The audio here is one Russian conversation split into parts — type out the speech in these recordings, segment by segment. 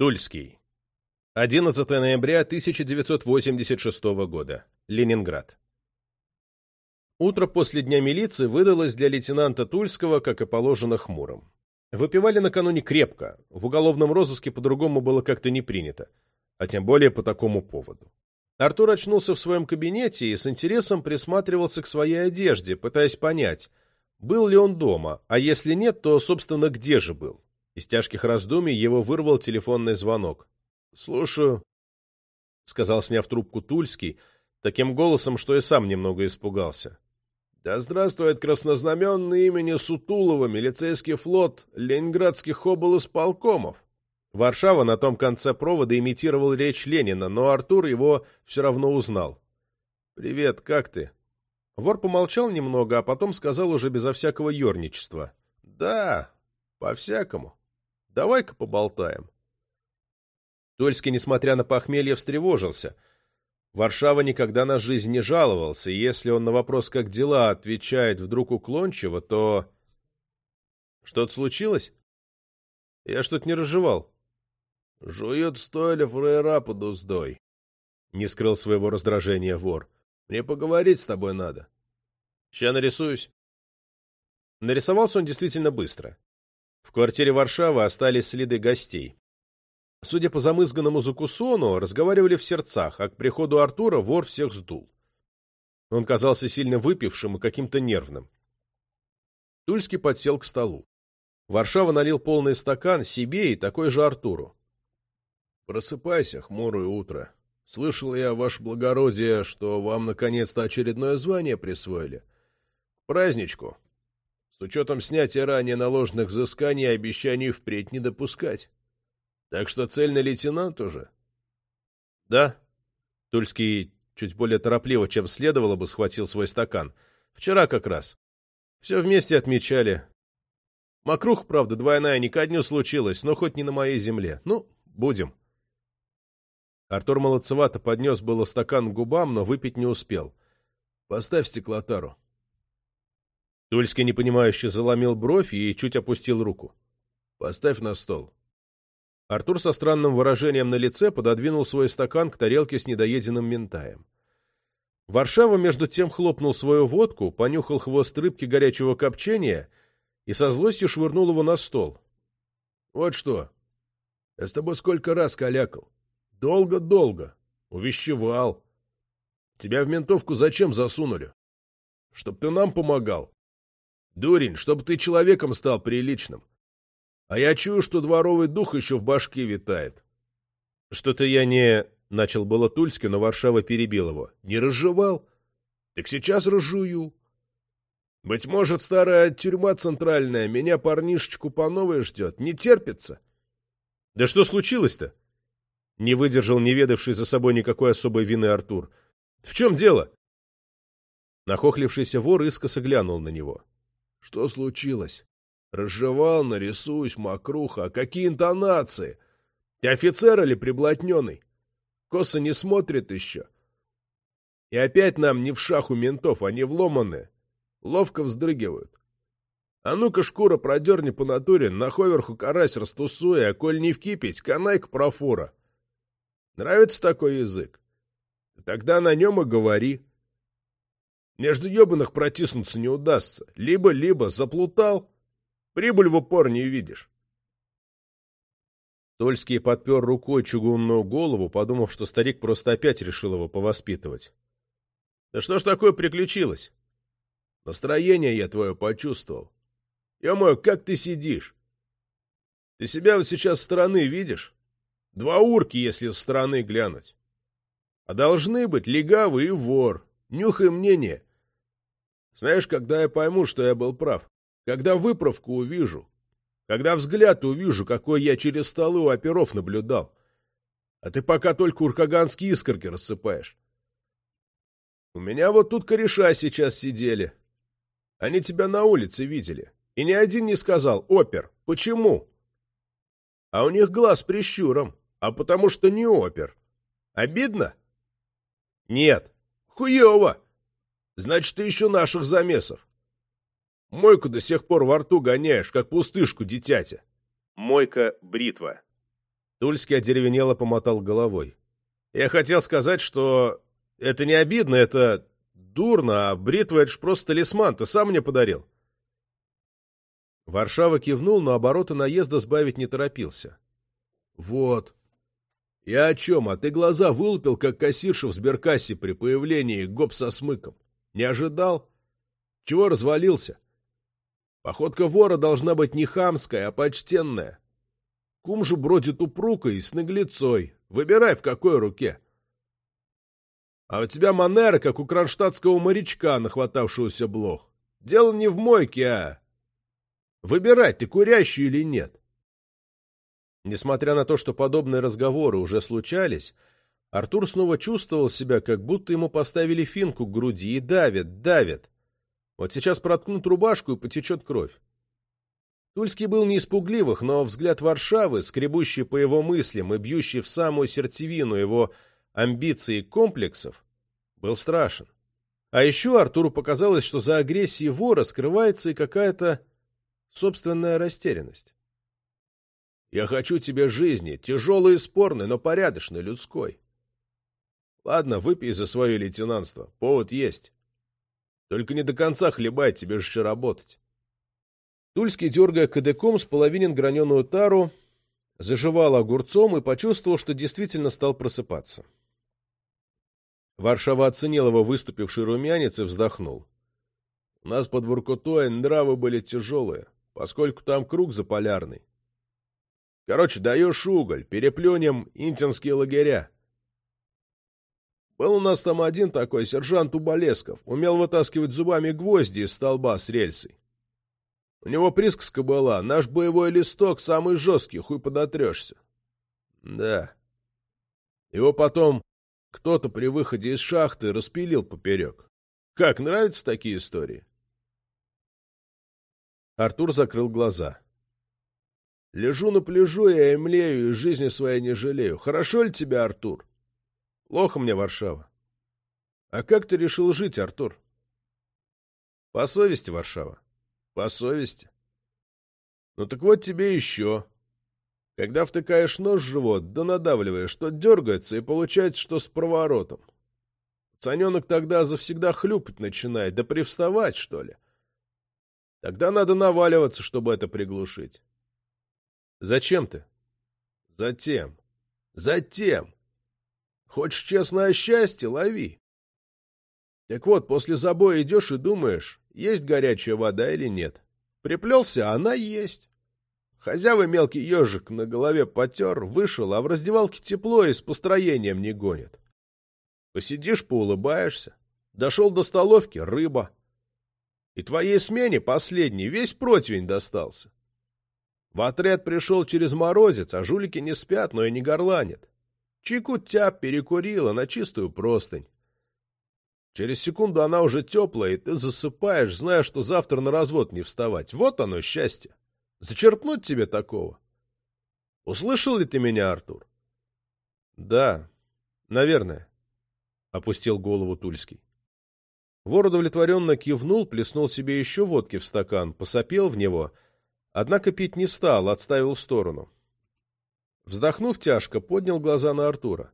Тульский. 11 ноября 1986 года. Ленинград. Утро после Дня милиции выдалось для лейтенанта Тульского, как и положено, хмурым. Выпивали накануне крепко, в уголовном розыске по-другому было как-то не принято, а тем более по такому поводу. Артур очнулся в своем кабинете и с интересом присматривался к своей одежде, пытаясь понять, был ли он дома, а если нет, то, собственно, где же был. Из тяжких раздумий его вырвал телефонный звонок. «Слушаю», — сказал, сняв трубку Тульский, таким голосом, что и сам немного испугался. «Да здравствует краснознаменный имени Сутулова милицейский флот ленинградских облсполкомов!» Варшава на том конце провода имитировал речь Ленина, но Артур его все равно узнал. «Привет, как ты?» Вор помолчал немного, а потом сказал уже безо всякого ерничества. «Да, по-всякому. Давай-ка поболтаем. Тульский, несмотря на похмелье, встревожился. Варшава никогда на жизнь не жаловался, и если он на вопрос «как дела?» отвечает вдруг уклончиво, то... Что-то случилось? Я что-то не разжевал. Жует стоили фрейра под уздой. Не скрыл своего раздражения вор. Мне поговорить с тобой надо. Ща нарисуюсь. Нарисовался он действительно быстро. В квартире Варшавы остались следы гостей. Судя по замызганному закусону, разговаривали в сердцах, а к приходу Артура вор всех сдул. Он казался сильно выпившим и каким-то нервным. Тульский подсел к столу. Варшава налил полный стакан себе и такой же Артуру. «Просыпайся, хмурое утро. Слышал я, ваше благородие, что вам наконец-то очередное звание присвоили. Праздничку. С учетом снятия ранее наложенных взысканий и обещаний впредь не допускать. Так что цельный лейтенант уже? Да. Тульский чуть более торопливо, чем следовало бы, схватил свой стакан. Вчера как раз. Все вместе отмечали. Макрух, правда, двойная не ко дню случилась, но хоть не на моей земле. Ну, будем. Артур молодцевато поднес было стакан к губам, но выпить не успел. Поставь стеклотару. Тульский непонимающе заломил бровь и чуть опустил руку. «Поставь на стол». Артур со странным выражением на лице пододвинул свой стакан к тарелке с недоеденным ментаем. Варшава между тем хлопнул свою водку, понюхал хвост рыбки горячего копчения и со злостью швырнул его на стол. «Вот что. Я с тобой сколько раз калякал. Долго-долго. Увещевал. Тебя в ментовку зачем засунули? Чтоб ты нам помогал. Дурень, чтобы ты человеком стал приличным. А я чую, что дворовый дух еще в башке витает. Что-то я не... Начал было Тульский, но Варшава перебил его. Не разжевал? Так сейчас разжую. Быть может, старая тюрьма центральная меня парнишечку по новой ждет. Не терпится. Да что случилось-то? Не выдержал неведавший за собой никакой особой вины Артур. В чем дело? Нахохлившийся вор искоса глянул на него. Что случилось? Разжевал, нарисуюсь, мокруха. А какие интонации? Ты офицер или приблотненный? Косо не смотрит еще. И опять нам не в шаху ментов, они вломанные. Ловко вздрыгивают. А ну-ка, шкура, продерни по натуре, на ховерху карась растусуя, а коль не вкипеть, канайка профура. Нравится такой язык? Тогда на нем и говори. Между ебаных протиснуться не удастся. Либо-либо заплутал, прибыль в упор не видишь. Тольский подпер рукой чугунную голову, подумав, что старик просто опять решил его повоспитывать. — Да что ж такое приключилось? — Настроение я твое почувствовал. Ё-моё, как ты сидишь? Ты себя вот сейчас с стороны видишь? Два урки, если с стороны глянуть. А должны быть легавый и вор. Нюхай мнение. Знаешь, когда я пойму, что я был прав? Когда выправку увижу. Когда взгляд увижу, какой я через столы у оперов наблюдал. А ты пока только уркаганские искорки рассыпаешь. У меня вот тут кореша сейчас сидели. Они тебя на улице видели. И ни один не сказал, опер, почему? А у них глаз прищуром, а потому что не опер. Обидно? Нет. Хуево. Значит, ты еще наших замесов. Мойку до сих пор во рту гоняешь, как пустышку дитятя. Мойка – бритва. Тульский одеревенело помотал головой. Я хотел сказать, что это не обидно, это дурно, а бритва — это ж просто талисман, ты сам мне подарил. Варшава кивнул, но обороты наезда сбавить не торопился. — Вот. Я о чем? А ты глаза вылупил, как кассирша в сберкассе при появлении гоп со смыком. Не ожидал? Чего развалился? Походка вора должна быть не хамская, а почтенная. Кум же бродит упругой и с наглецой. Выбирай, в какой руке. А у тебя манера, как у кронштадтского морячка, нахватавшегося блох. Дело не в мойке, а... Выбирай, ты курящий или нет. Несмотря на то, что подобные разговоры уже случались, Артур снова чувствовал себя, как будто ему поставили финку к груди и давят, давят. Вот сейчас проткнут рубашку и потечет кровь. Тульский был не испугливых, но взгляд Варшавы, скребущий по его мыслям и бьющий в самую сердцевину его амбиций и комплексов, был страшен. А еще Артуру показалось, что за агрессией вора скрывается и какая-то собственная растерянность. «Я хочу тебе жизни, тяжелой и спорной, но порядочной, людской. Ладно, выпей за свое лейтенантство, повод есть. Только не до конца хлебай, тебе же еще работать». Тульский, дергая кадыком, споловинен граненую тару, заживал огурцом и почувствовал, что действительно стал просыпаться. Варшава оценил его выступивший румянец и вздохнул. У нас под Воркутой нравы были тяжелые, поскольку там круг заполярный. Короче, даешь уголь, переплюнем интинские лагеря. Был у нас там один такой, сержант Уболесков, умел вытаскивать зубами гвозди из столба с рельсой. У него присказка была, наш боевой листок самый жесткий, хуй подотрешься. Да. Его потом кто-то при выходе из шахты распилил поперек. Как, нравятся такие истории? Артур закрыл глаза. Лежу на пляжу, я и млею, и жизни своей не жалею. Хорошо ли тебе, Артур? Плохо мне, Варшава. А как ты решил жить, Артур? По совести, Варшава. По совести. Ну так вот тебе еще. Когда втыкаешь нож в живот, да надавливаешь, что дергается, и получается, что с проворотом. Пацаненок тогда завсегда хлюпать начинает, да привставать, что ли. Тогда надо наваливаться, чтобы это приглушить. Зачем ты? Затем. Затем. Хочешь честное счастье — лови. Так вот, после забоя идешь и думаешь, есть горячая вода или нет. Приплелся, а она есть. Хозява мелкий ежик на голове потер, вышел, а в раздевалке тепло и с построением не гонит. Посидишь, поулыбаешься. Дошел до столовки — рыба. И твоей смене, последней, весь противень достался. В отряд пришел через морозец, а жулики не спят, но и не горланят. Чику тяп перекурила на чистую простынь. Через секунду она уже теплая, и ты засыпаешь, зная, что завтра на развод не вставать. Вот оно, счастье. Зачерпнуть тебе такого. Услышал ли ты меня, Артур? Да, наверное, — опустил голову Тульский. Вор удовлетворенно кивнул, плеснул себе еще водки в стакан, посопел в него, однако пить не стал, отставил в сторону. Вздохнув тяжко, поднял глаза на Артура.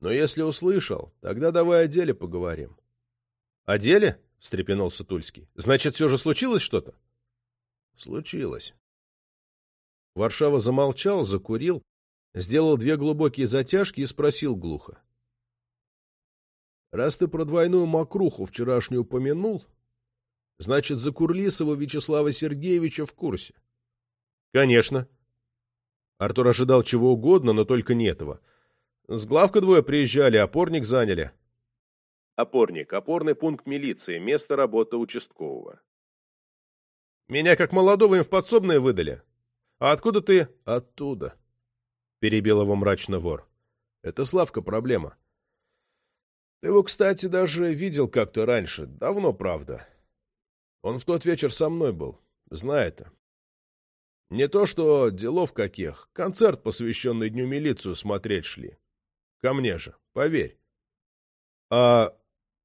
Но если услышал, тогда давай о деле поговорим. — О деле? — встрепенулся Тульский. — Значит, все же случилось что-то? — Случилось. Варшава замолчал, закурил, сделал две глубокие затяжки и спросил глухо. — Раз ты про двойную мокруху вчерашнюю упомянул, значит, за Курлисова Вячеслава Сергеевича в курсе? — Конечно. Артур ожидал чего угодно, но только не этого — с главка двое приезжали, опорник заняли. Опорник. Опорный пункт милиции. Место работы участкового. Меня как молодого им в подсобное выдали. А откуда ты? Оттуда. Перебил его мрачно вор. Это Славка проблема. Ты его, кстати, даже видел как-то раньше. Давно, правда. Он в тот вечер со мной был. Знает. Не то что делов каких. Концерт, посвященный Дню милицию, смотреть шли. Ко мне же, поверь. — А...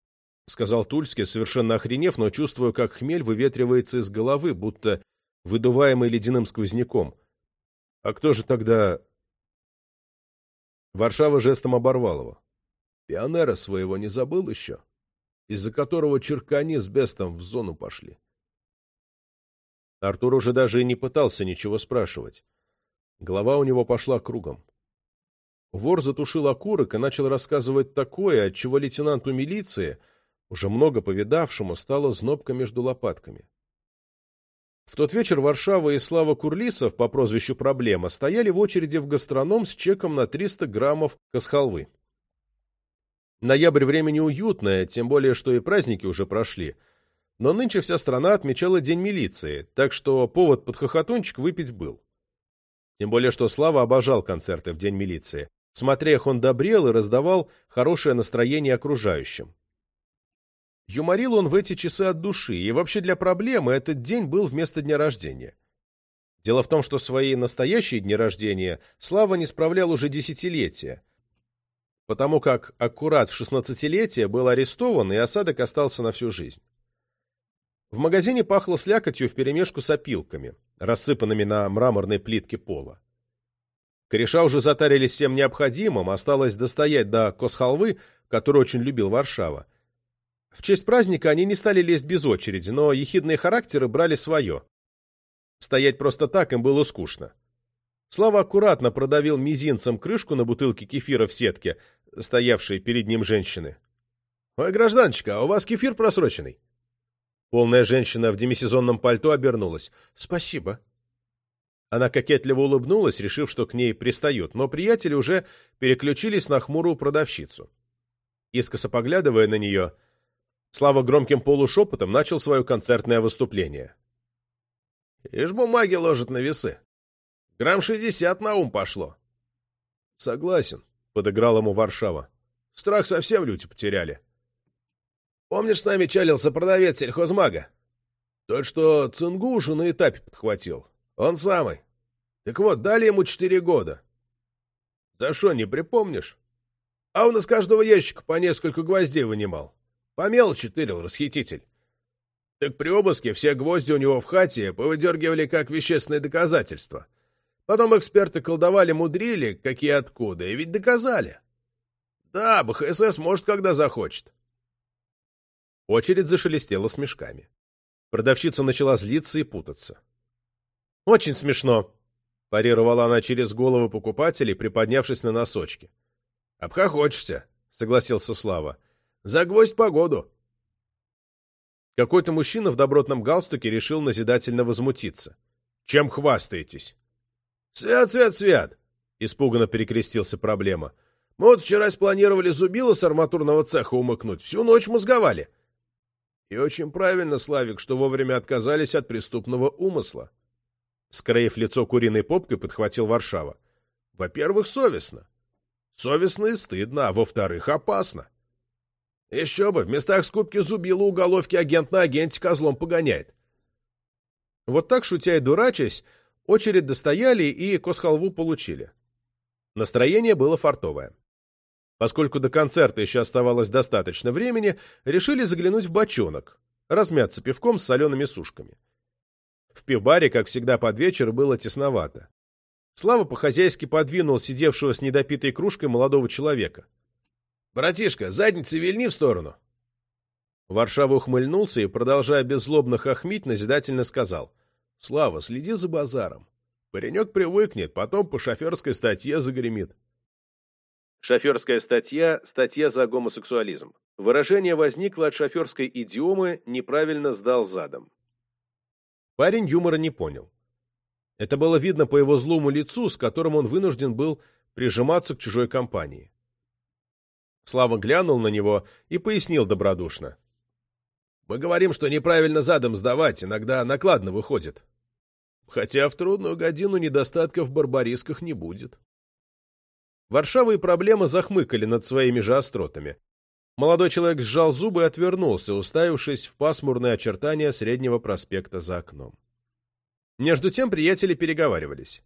— сказал Тульский, совершенно охренев, но чувствуя, как хмель выветривается из головы, будто выдуваемый ледяным сквозняком. — А кто же тогда... Варшава жестом оборвал его. Пионера своего не забыл еще, из-за которого черкани с Бестом в зону пошли. Артур уже даже и не пытался ничего спрашивать. Голова у него пошла кругом. Вор затушил окурок и начал рассказывать такое, от чего лейтенанту милиции, уже много повидавшему, стало знобка между лопатками. В тот вечер Варшава и Слава Курлисов по прозвищу «Проблема» стояли в очереди в гастроном с чеком на 300 граммов косхалвы. Ноябрь время неуютное, тем более, что и праздники уже прошли. Но нынче вся страна отмечала День милиции, так что повод под хохотунчик выпить был. Тем более, что Слава обожал концерты в День милиции. Смотря их он добрел и раздавал хорошее настроение окружающим. Юморил он в эти часы от души, и вообще для проблемы этот день был вместо дня рождения. Дело в том, что свои настоящие дни рождения Слава не справлял уже десятилетия, потому как аккурат в шестнадцатилетие был арестован, и осадок остался на всю жизнь. В магазине пахло слякотью вперемешку с опилками, рассыпанными на мраморной плитке пола. Кореша уже затарились всем необходимым, осталось достоять до косхалвы, которую очень любил Варшава. В честь праздника они не стали лезть без очереди, но ехидные характеры брали свое. Стоять просто так им было скучно. Слава аккуратно продавил мизинцем крышку на бутылке кефира в сетке, стоявшей перед ним женщины. «Ой, гражданочка, а у вас кефир просроченный?» Полная женщина в демисезонном пальто обернулась. «Спасибо». Она кокетливо улыбнулась, решив, что к ней пристают, но приятели уже переключились на хмурую продавщицу. Искоса поглядывая на нее, Слава громким полушепотом начал свое концертное выступление. «Ишь бумаги ложат на весы. Грамм шестьдесят на ум пошло». «Согласен», — подыграл ему Варшава. «Страх совсем люди потеряли». «Помнишь, с нами чалился продавец сельхозмага? Тот, что Цингушу на этапе подхватил. Он самый. Так вот, дали ему четыре года. За что, не припомнишь? А он из каждого ящика по несколько гвоздей вынимал. По мелочи расхититель. Так при обыске все гвозди у него в хате повыдергивали как вещественное доказательство. Потом эксперты колдовали, мудрили, какие откуда, и ведь доказали. Да, БХСС может, когда захочет. Очередь зашелестела смешками. Продавщица начала злиться и путаться. «Очень смешно», — парировала она через головы покупателей, приподнявшись на носочки. «Обхохочешься», — согласился Слава. За гвоздь погоду. Какой-то мужчина в добротном галстуке решил назидательно возмутиться. Чем хвастаетесь? Свят, свят, свят! Испуганно перекрестился проблема. Мы вот вчера спланировали зубило с арматурного цеха умыкнуть. Всю ночь мозговали. И очень правильно, Славик, что вовремя отказались от преступного умысла. Скроив лицо куриной попкой, подхватил Варшава. Во-первых, совестно. Совестно и стыдно, а во-вторых, опасно. Еще бы, в местах скупки зубила уголовки агент на агенте козлом погоняет. Вот так, шутя и дурачась, очередь достояли и косхалву получили. Настроение было фартовое. Поскольку до концерта еще оставалось достаточно времени, решили заглянуть в бочонок, размяться пивком с солеными сушками. В пивбаре, как всегда под вечер, было тесновато. Слава по-хозяйски подвинул сидевшего с недопитой кружкой молодого человека. «Братишка, задницей вильни в сторону!» Варшава ухмыльнулся и, продолжая беззлобно хохмить, назидательно сказал. «Слава, следи за базаром. Паренек привыкнет, потом по шоферской статье загремит». Шоферская статья – статья за гомосексуализм. Выражение возникло от шоферской идиомы «неправильно сдал задом». Парень юмора не понял. Это было видно по его злому лицу, с которым он вынужден был прижиматься к чужой компании. Слава глянул на него и пояснил добродушно. «Мы говорим, что неправильно задом сдавать, иногда накладно выходит. Хотя в трудную годину недостатков в барбарисках не будет». Варшава и проблема захмыкали над своими же остротами. Молодой человек сжал зубы и отвернулся, уставившись в пасмурные очертания среднего проспекта за окном. Между тем приятели переговаривались.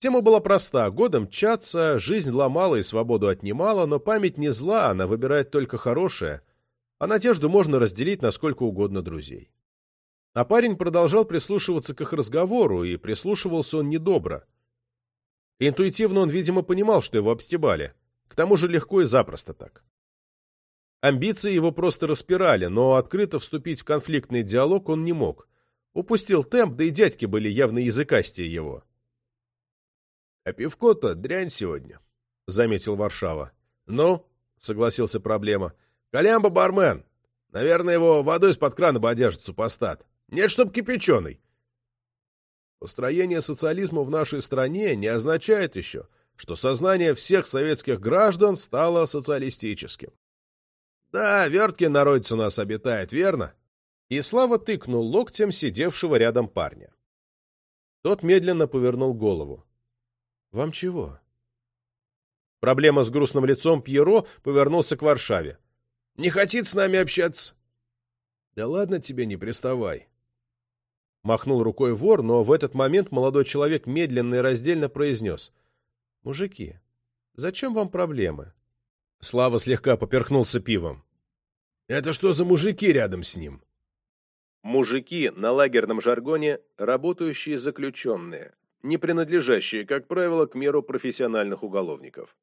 Тема была проста. Годом мчаться, жизнь ломала и свободу отнимала, но память не зла, она выбирает только хорошее, а надежду можно разделить на сколько угодно друзей. А парень продолжал прислушиваться к их разговору, и прислушивался он недобро. Интуитивно он, видимо, понимал, что его обстебали. К тому же легко и запросто так. Амбиции его просто распирали, но открыто вступить в конфликтный диалог он не мог. Упустил темп, да и дядьки были явно языкастее его. — А пивко-то дрянь сегодня, — заметил Варшава. — Ну, — согласился проблема. — Колямба бармен. Наверное, его водой из-под крана бы одежит супостат. Нет, чтоб кипяченый. Построение социализма в нашей стране не означает еще, что сознание всех советских граждан стало социалистическим. Да, Верткин народец у нас обитает, верно? И Слава тыкнул локтем сидевшего рядом парня. Тот медленно повернул голову. «Вам чего?» Проблема с грустным лицом Пьеро повернулся к Варшаве. «Не хотит с нами общаться?» «Да ладно тебе, не приставай. Махнул рукой вор, но в этот момент молодой человек медленно и раздельно произнес. «Мужики, зачем вам проблемы?» Слава слегка поперхнулся пивом. «Это что за мужики рядом с ним?» Мужики на лагерном жаргоне – работающие заключенные, не принадлежащие, как правило, к меру профессиональных уголовников.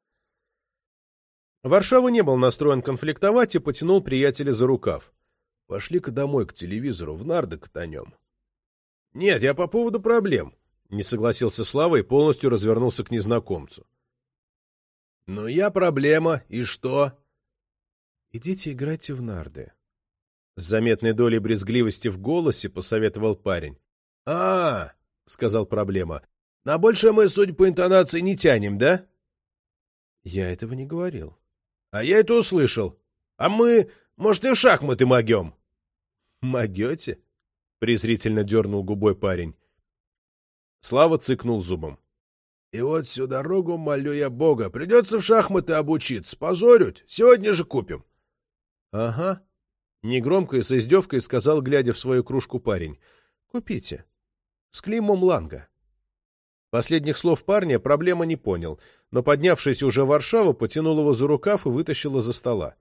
Варшава не был настроен конфликтовать и потянул приятеля за рукав. «Пошли-ка домой к телевизору, в нарды катанем». «Нет, я по поводу проблем», — не согласился Слава и полностью развернулся к незнакомцу. «Ну, я проблема, и что?» «Идите играйте в нарды». С заметной долей брезгливости в голосе посоветовал парень. а, -а, -а сказал проблема. «На большее мы, судя по интонации, не тянем, да?» «Я этого не говорил». «А я это услышал. А мы, может, и в шахматы могем?» «Могете?» Презрительно дернул губой парень. Слава цыкнул зубом. И вот всю дорогу молю я Бога. Придется в шахматы обучиться. Позорють. Сегодня же купим. — Ага. Негромко и с издевкой сказал, глядя в свою кружку парень. — Купите. С клеймом Ланга. Последних слов парня проблема не понял, но поднявшийся уже Варшава потянул его за рукав и вытащил из-за стола.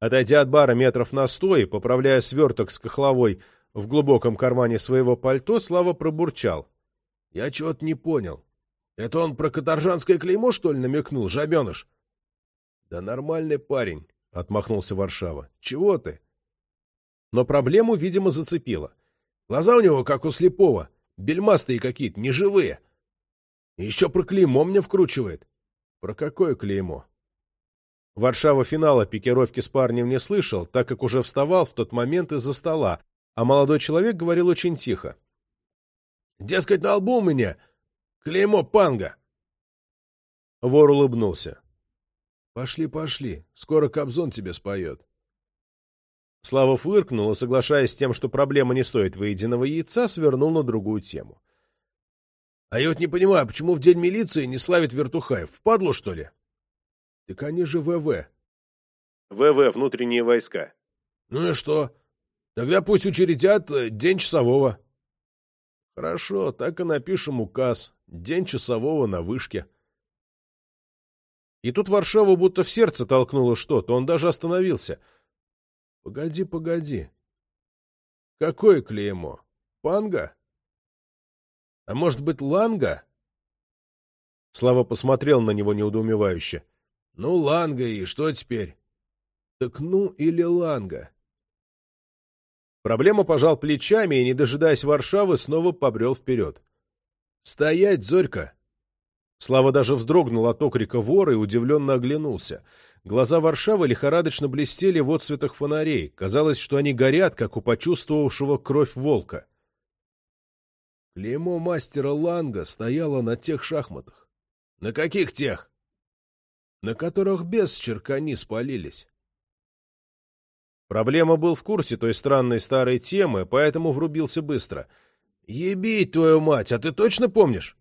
Отойдя от бара метров на сто и, поправляя сверток с кохловой, в глубоком кармане своего пальто, Слава пробурчал. — Я чего-то не понял. Это он про каторжанское клеймо, что ли, намекнул, жабеныш? — Да нормальный парень, — отмахнулся Варшава. — Чего ты? Но проблему, видимо, зацепило. Глаза у него, как у слепого, бельмастые какие-то, неживые. И еще про клеймо мне вкручивает. Про какое клеймо? Варшава финала пикировки с парнем не слышал, так как уже вставал в тот момент из-за стола, а молодой человек говорил очень тихо. «Дескать, на лбу у меня клеймо панга!» Вор улыбнулся. «Пошли, пошли, скоро Кобзон тебе споет». Слава фыркнул и, соглашаясь с тем, что проблема не стоит выеденного яйца, свернул на другую тему. «А я вот не понимаю, почему в день милиции не славит Вертухаев? Впадло, что ли?» «Так они же ВВ». «ВВ — внутренние войска». «Ну и что? Тогда пусть учредят э, день часового. Хорошо, так и напишем указ. День часового на вышке. И тут Варшаву будто в сердце толкнуло что-то, он даже остановился. Погоди, погоди. Какое клеймо? Панга? А может быть, Ланга? Слава посмотрел на него неудоумевающе. Ну, Ланга и что теперь? Так ну или Ланга? Проблема пожал плечами и, не дожидаясь Варшавы, снова побрел вперед. «Стоять, Зорька!» Слава даже вздрогнул от окрика вора и удивленно оглянулся. Глаза Варшавы лихорадочно блестели в отсветах фонарей. Казалось, что они горят, как у почувствовавшего кровь волка. Клеймо мастера Ланга стояло на тех шахматах. «На каких тех?» «На которых без черкани спалились». Проблема был в курсе той странной старой темы, поэтому врубился быстро. «Ебить твою мать, а ты точно помнишь?»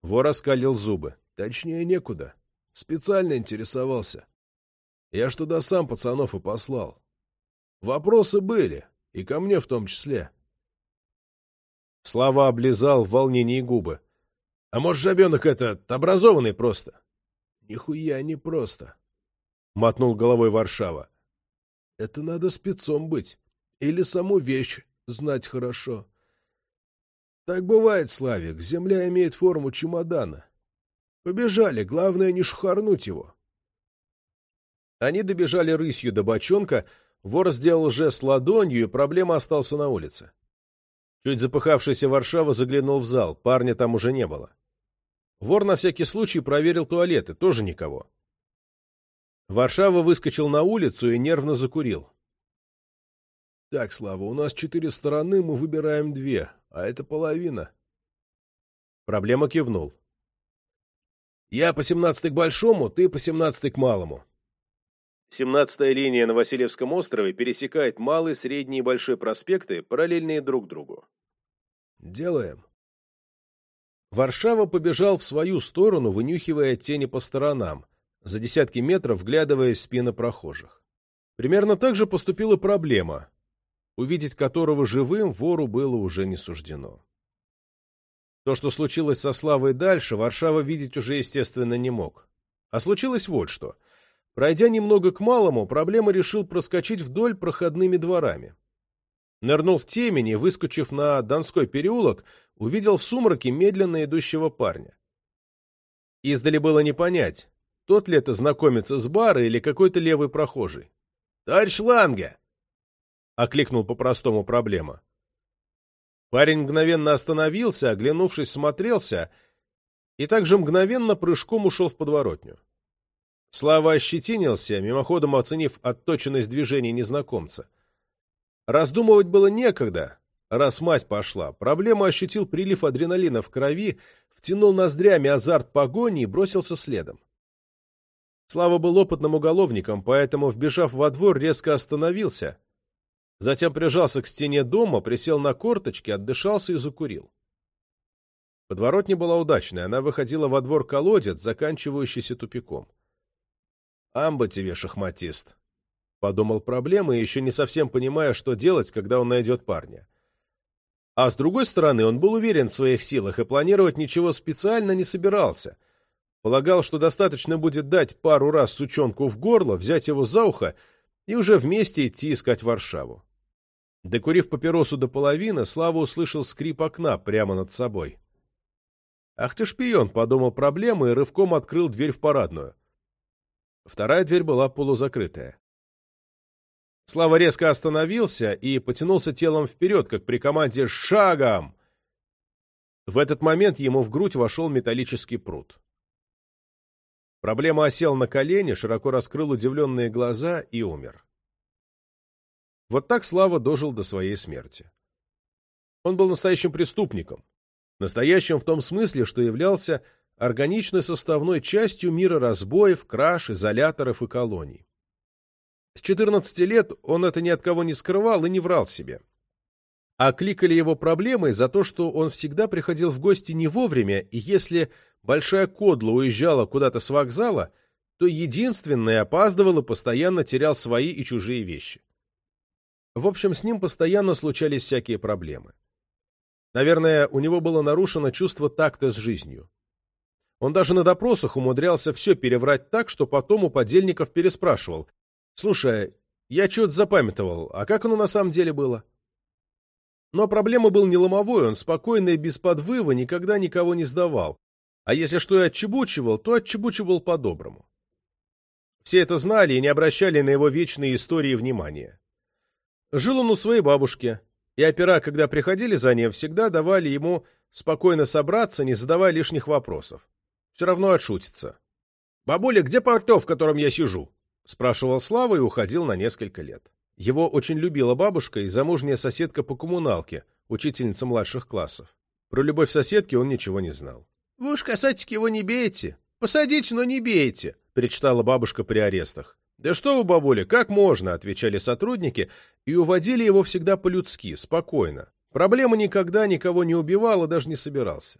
Вор оскалил зубы. «Точнее, некуда. Специально интересовался. Я ж туда сам пацанов и послал. Вопросы были, и ко мне в том числе». Слава облизал в волнении губы. «А может, жабенок этот образованный просто?» «Нихуя не просто», — мотнул головой Варшава. Это надо спецом быть. Или саму вещь знать хорошо. Так бывает, Славик, земля имеет форму чемодана. Побежали, главное не шухарнуть его. Они добежали рысью до бочонка, вор сделал жест ладонью, и проблема остался на улице. Чуть запыхавшийся Варшава заглянул в зал, парня там уже не было. Вор на всякий случай проверил туалеты, тоже никого. Варшава выскочил на улицу и нервно закурил. Так, Слава, у нас четыре стороны, мы выбираем две, а это половина. Проблема кивнул. Я по семнадцатой к большому, ты по семнадцатой к малому. Семнадцатая линия на Васильевском острове пересекает малый, средний и большой проспекты, параллельные друг другу. Делаем. Варшава побежал в свою сторону, вынюхивая тени по сторонам, за десятки метров вглядываясь в спины прохожих. Примерно так же поступила проблема, увидеть которого живым вору было уже не суждено. То, что случилось со Славой дальше, Варшава видеть уже, естественно, не мог. А случилось вот что. Пройдя немного к малому, проблема решил проскочить вдоль проходными дворами. Нырнул в темень и, выскочив на Донской переулок, увидел в сумраке медленно идущего парня. Издали было не понять, тот ли это знакомится с бара или какой-то левый прохожий. «Товарищ Ланге!» — окликнул по-простому проблема. Парень мгновенно остановился, оглянувшись, смотрелся и также мгновенно прыжком ушел в подворотню. Слава ощетинился, мимоходом оценив отточенность движений незнакомца. Раздумывать было некогда, раз мать пошла. Проблема ощутил прилив адреналина в крови, втянул ноздрями азарт погони и бросился следом. Слава был опытным уголовником, поэтому, вбежав во двор, резко остановился. Затем прижался к стене дома, присел на корточки, отдышался и закурил. Подворотня была удачной, она выходила во двор колодец, заканчивающийся тупиком. «Амба тебе, шахматист!» — подумал проблемы, еще не совсем понимая, что делать, когда он найдет парня. А с другой стороны, он был уверен в своих силах и планировать ничего специально не собирался — Полагал, что достаточно будет дать пару раз сучонку в горло, взять его за ухо и уже вместе идти искать Варшаву. Докурив папиросу до половины, Слава услышал скрип окна прямо над собой. «Ах ты шпион!» — подумал проблема и рывком открыл дверь в парадную. Вторая дверь была полузакрытая. Слава резко остановился и потянулся телом вперед, как при команде «Шагом!». В этот момент ему в грудь вошел металлический пруд. Проблема осел на колени, широко раскрыл удивленные глаза и умер. Вот так Слава дожил до своей смерти. Он был настоящим преступником. Настоящим в том смысле, что являлся органичной составной частью мира разбоев, краж, изоляторов и колоний. С 14 лет он это ни от кого не скрывал и не врал себе. А кликали его проблемой за то, что он всегда приходил в гости не вовремя, и если большая кодла уезжала куда-то с вокзала, то единственный опаздывал и постоянно терял свои и чужие вещи. В общем, с ним постоянно случались всякие проблемы. Наверное, у него было нарушено чувство такта с жизнью. Он даже на допросах умудрялся все переврать так, что потом у подельников переспрашивал. «Слушай, я что-то запамятовал, а как оно на самом деле было?» Но проблема был не ломовой, он спокойно и без подвыва никогда никого не сдавал, а если что и отчебучивал, то отчебучивал по-доброму. Все это знали и не обращали на его вечные истории внимания. Жил он у своей бабушки, и опера, когда приходили за ним, всегда давали ему спокойно собраться, не задавая лишних вопросов. Все равно отшутится. «Бабуля, где портов, в котором я сижу?» — спрашивал Слава и уходил на несколько лет. Его очень любила бабушка и замужняя соседка по коммуналке, учительница младших классов. Про любовь соседки он ничего не знал. «Вы уж, касатики, его не бейте. Посадите, но не бейте», — перечитала бабушка при арестах. «Да что вы, бабуля, как можно?» — отвечали сотрудники и уводили его всегда по-людски, спокойно. Проблема никогда никого не убивала, даже не собирался.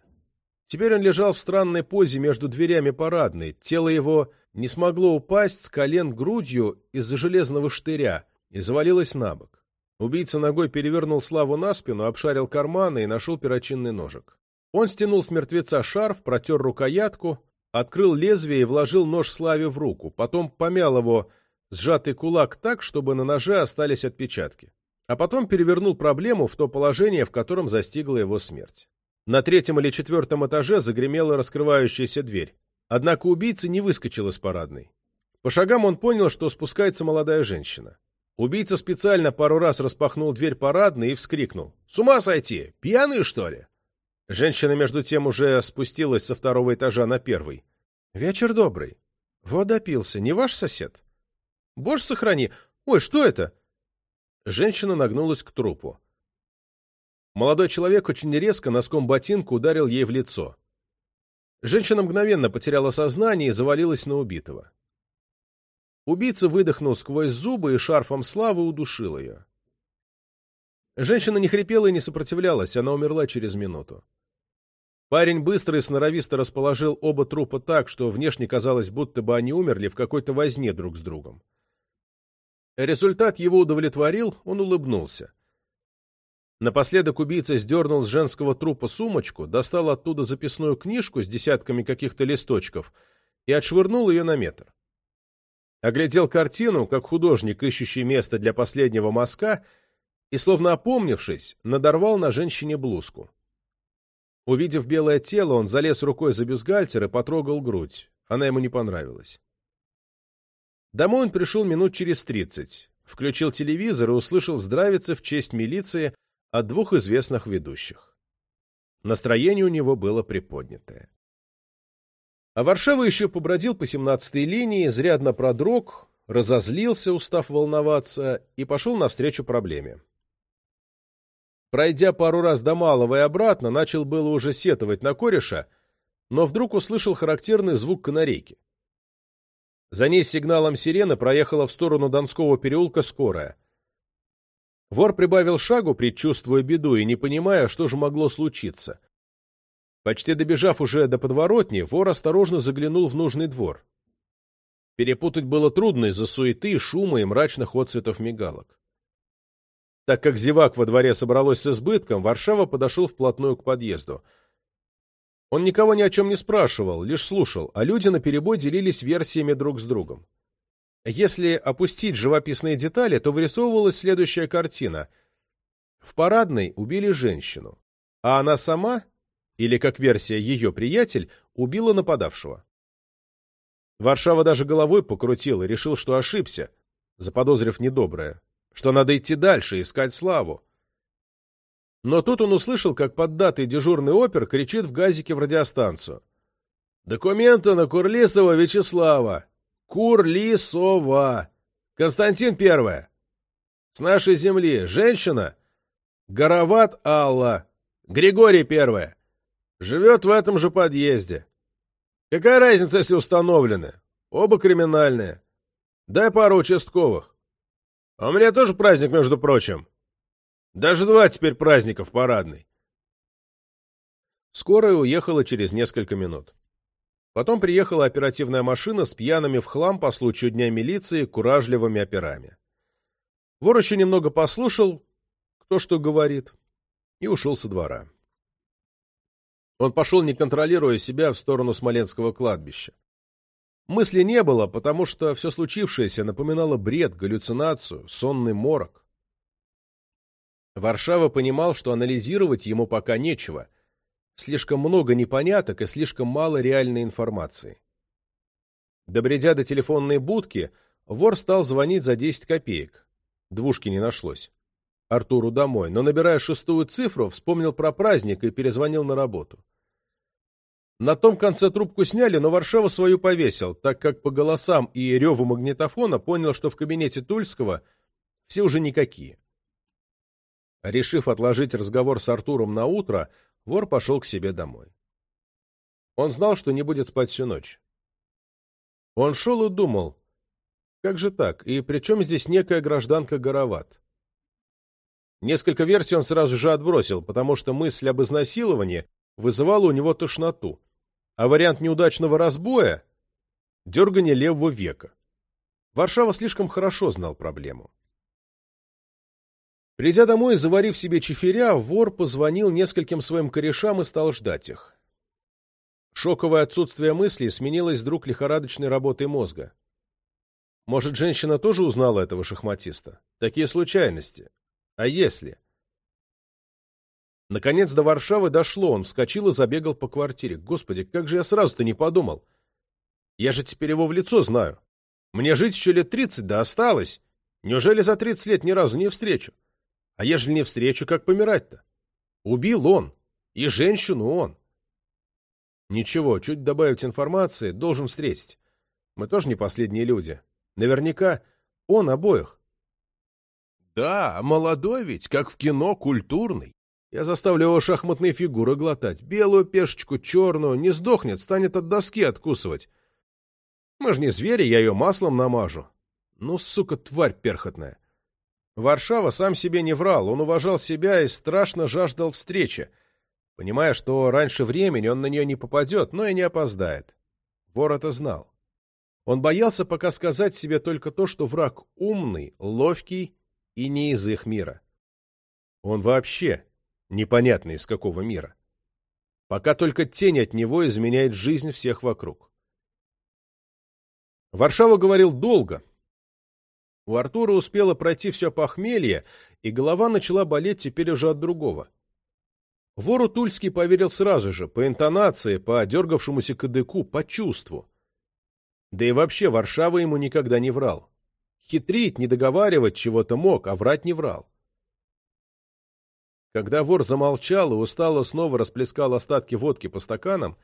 Теперь он лежал в странной позе между дверями парадной, тело его не смогло упасть с колен грудью из-за железного штыря и завалилось на бок. Убийца ногой перевернул Славу на спину, обшарил карманы и нашел перочинный ножик. Он стянул с мертвеца шарф, протер рукоятку, открыл лезвие и вложил нож Славе в руку, потом помял его сжатый кулак так, чтобы на ноже остались отпечатки. А потом перевернул проблему в то положение, в котором застигла его смерть. На третьем или четвертом этаже загремела раскрывающаяся дверь. Однако убийца не выскочил из парадной. По шагам он понял, что спускается молодая женщина. Убийца специально пару раз распахнул дверь парадной и вскрикнул. «С ума сойти! Пьяные, что ли?» Женщина, между тем, уже спустилась со второго этажа на первый. «Вечер добрый. Вот допился. Не ваш сосед?» «Боже, сохрани! Ой, что это?» Женщина нагнулась к трупу. Молодой человек очень резко носком ботинка ударил ей в лицо. Женщина мгновенно потеряла сознание и завалилась на убитого. Убийца выдохнул сквозь зубы и шарфом славы удушил ее. Женщина не хрипела и не сопротивлялась, она умерла через минуту. Парень быстро и сноровисто расположил оба трупа так, что внешне казалось, будто бы они умерли в какой-то возне друг с другом. Результат его удовлетворил, он улыбнулся. Напоследок убийца сдернул с женского трупа сумочку, достал оттуда записную книжку с десятками каких-то листочков и отшвырнул ее на метр. Оглядел картину, как художник, ищущий место для последнего мазка, и, словно опомнившись, надорвал на женщине блузку. Увидев белое тело, он залез рукой за бюстгальтер и потрогал грудь. Она ему не понравилась. Домой он пришел минут через тридцать, включил телевизор и услышал здравицы в честь милиции от двух известных ведущих. Настроение у него было приподнятое. А Варшава еще побродил по 17-й линии, изрядно продрог, разозлился, устав волноваться, и пошел навстречу проблеме. Пройдя пару раз до Малого и обратно, начал было уже сетовать на кореша, но вдруг услышал характерный звук канарейки. За ней с сигналом сирены проехала в сторону Донского переулка скорая. Вор прибавил шагу, предчувствуя беду и не понимая, что же могло случиться. Почти добежав уже до подворотни, вор осторожно заглянул в нужный двор. Перепутать было трудно из-за суеты, шума и мрачных отцветов мигалок. Так как зевак во дворе собралось с избытком, Варшава подошел вплотную к подъезду. Он никого ни о чем не спрашивал, лишь слушал, а люди наперебой делились версиями друг с другом. Если опустить живописные детали, то вырисовывалась следующая картина. В парадной убили женщину, а она сама, или, как версия, ее приятель, убила нападавшего. Варшава даже головой покрутил и решил, что ошибся, заподозрив недоброе, что надо идти дальше, искать славу. Но тут он услышал, как поддатый дежурный опер кричит в газике в радиостанцию. «Документы на Курлисова Вячеслава! Курлисова. Константин Первая. С нашей земли. Женщина. Гороват Алла. Григорий Первая. Живет в этом же подъезде. Какая разница, если установлены? Оба криминальные. Дай пару участковых. А у меня тоже праздник, между прочим. Даже два теперь праздника в парадной. Скорая уехала через несколько минут. Потом приехала оперативная машина с пьяными в хлам по случаю Дня милиции куражливыми операми. Вор еще немного послушал, кто что говорит, и ушел со двора. Он пошел, не контролируя себя, в сторону Смоленского кладбища. Мысли не было, потому что все случившееся напоминало бред, галлюцинацию, сонный морок. Варшава понимал, что анализировать ему пока нечего, Слишком много непоняток и слишком мало реальной информации. Добредя до телефонной будки, вор стал звонить за 10 копеек. Двушки не нашлось. Артуру домой, но, набирая шестую цифру, вспомнил про праздник и перезвонил на работу. На том конце трубку сняли, но Варшава свою повесил, так как по голосам и реву магнитофона понял, что в кабинете Тульского все уже никакие. Решив отложить разговор с Артуром на утро, Вор пошел к себе домой. Он знал, что не будет спать всю ночь. Он шел и думал, как же так, и при чем здесь некая гражданка Гороват? Несколько версий он сразу же отбросил, потому что мысль об изнасиловании вызывала у него тошноту, а вариант неудачного разбоя — дергание левого века. Варшава слишком хорошо знал проблему. Придя домой и заварив себе чефиря, вор позвонил нескольким своим корешам и стал ждать их. Шоковое отсутствие мыслей сменилось вдруг лихорадочной работой мозга. Может, женщина тоже узнала этого шахматиста? Такие случайности. А если? Наконец до Варшавы дошло, он вскочил и забегал по квартире. Господи, как же я сразу-то не подумал. Я же теперь его в лицо знаю. Мне жить еще лет тридцать, да осталось. Неужели за тридцать лет ни разу не встречу? А ежели не встречу, как помирать-то? Убил он. И женщину он. Ничего, чуть добавить информации, должен встретить. Мы тоже не последние люди. Наверняка он обоих. Да, молодой ведь, как в кино, культурный. Я заставлю его шахматные фигуры глотать. Белую пешечку, черную. Не сдохнет, станет от доски откусывать. Мы же не звери, я ее маслом намажу. Ну, сука, тварь перхотная. Варшава сам себе не врал, он уважал себя и страшно жаждал встречи, понимая, что раньше времени он на нее не попадет, но и не опоздает. Вор это знал. Он боялся пока сказать себе только то, что враг умный, ловкий и не из их мира. Он вообще непонятно из какого мира. Пока только тень от него изменяет жизнь всех вокруг. Варшава говорил долго, у Артура успело пройти все похмелье, и голова начала болеть теперь уже от другого. Вору Тульский поверил сразу же, по интонации, по дергавшемуся кадыку, по чувству. Да и вообще Варшава ему никогда не врал. Хитрить, не договаривать чего-то мог, а врать не врал. Когда вор замолчал и устало снова расплескал остатки водки по стаканам,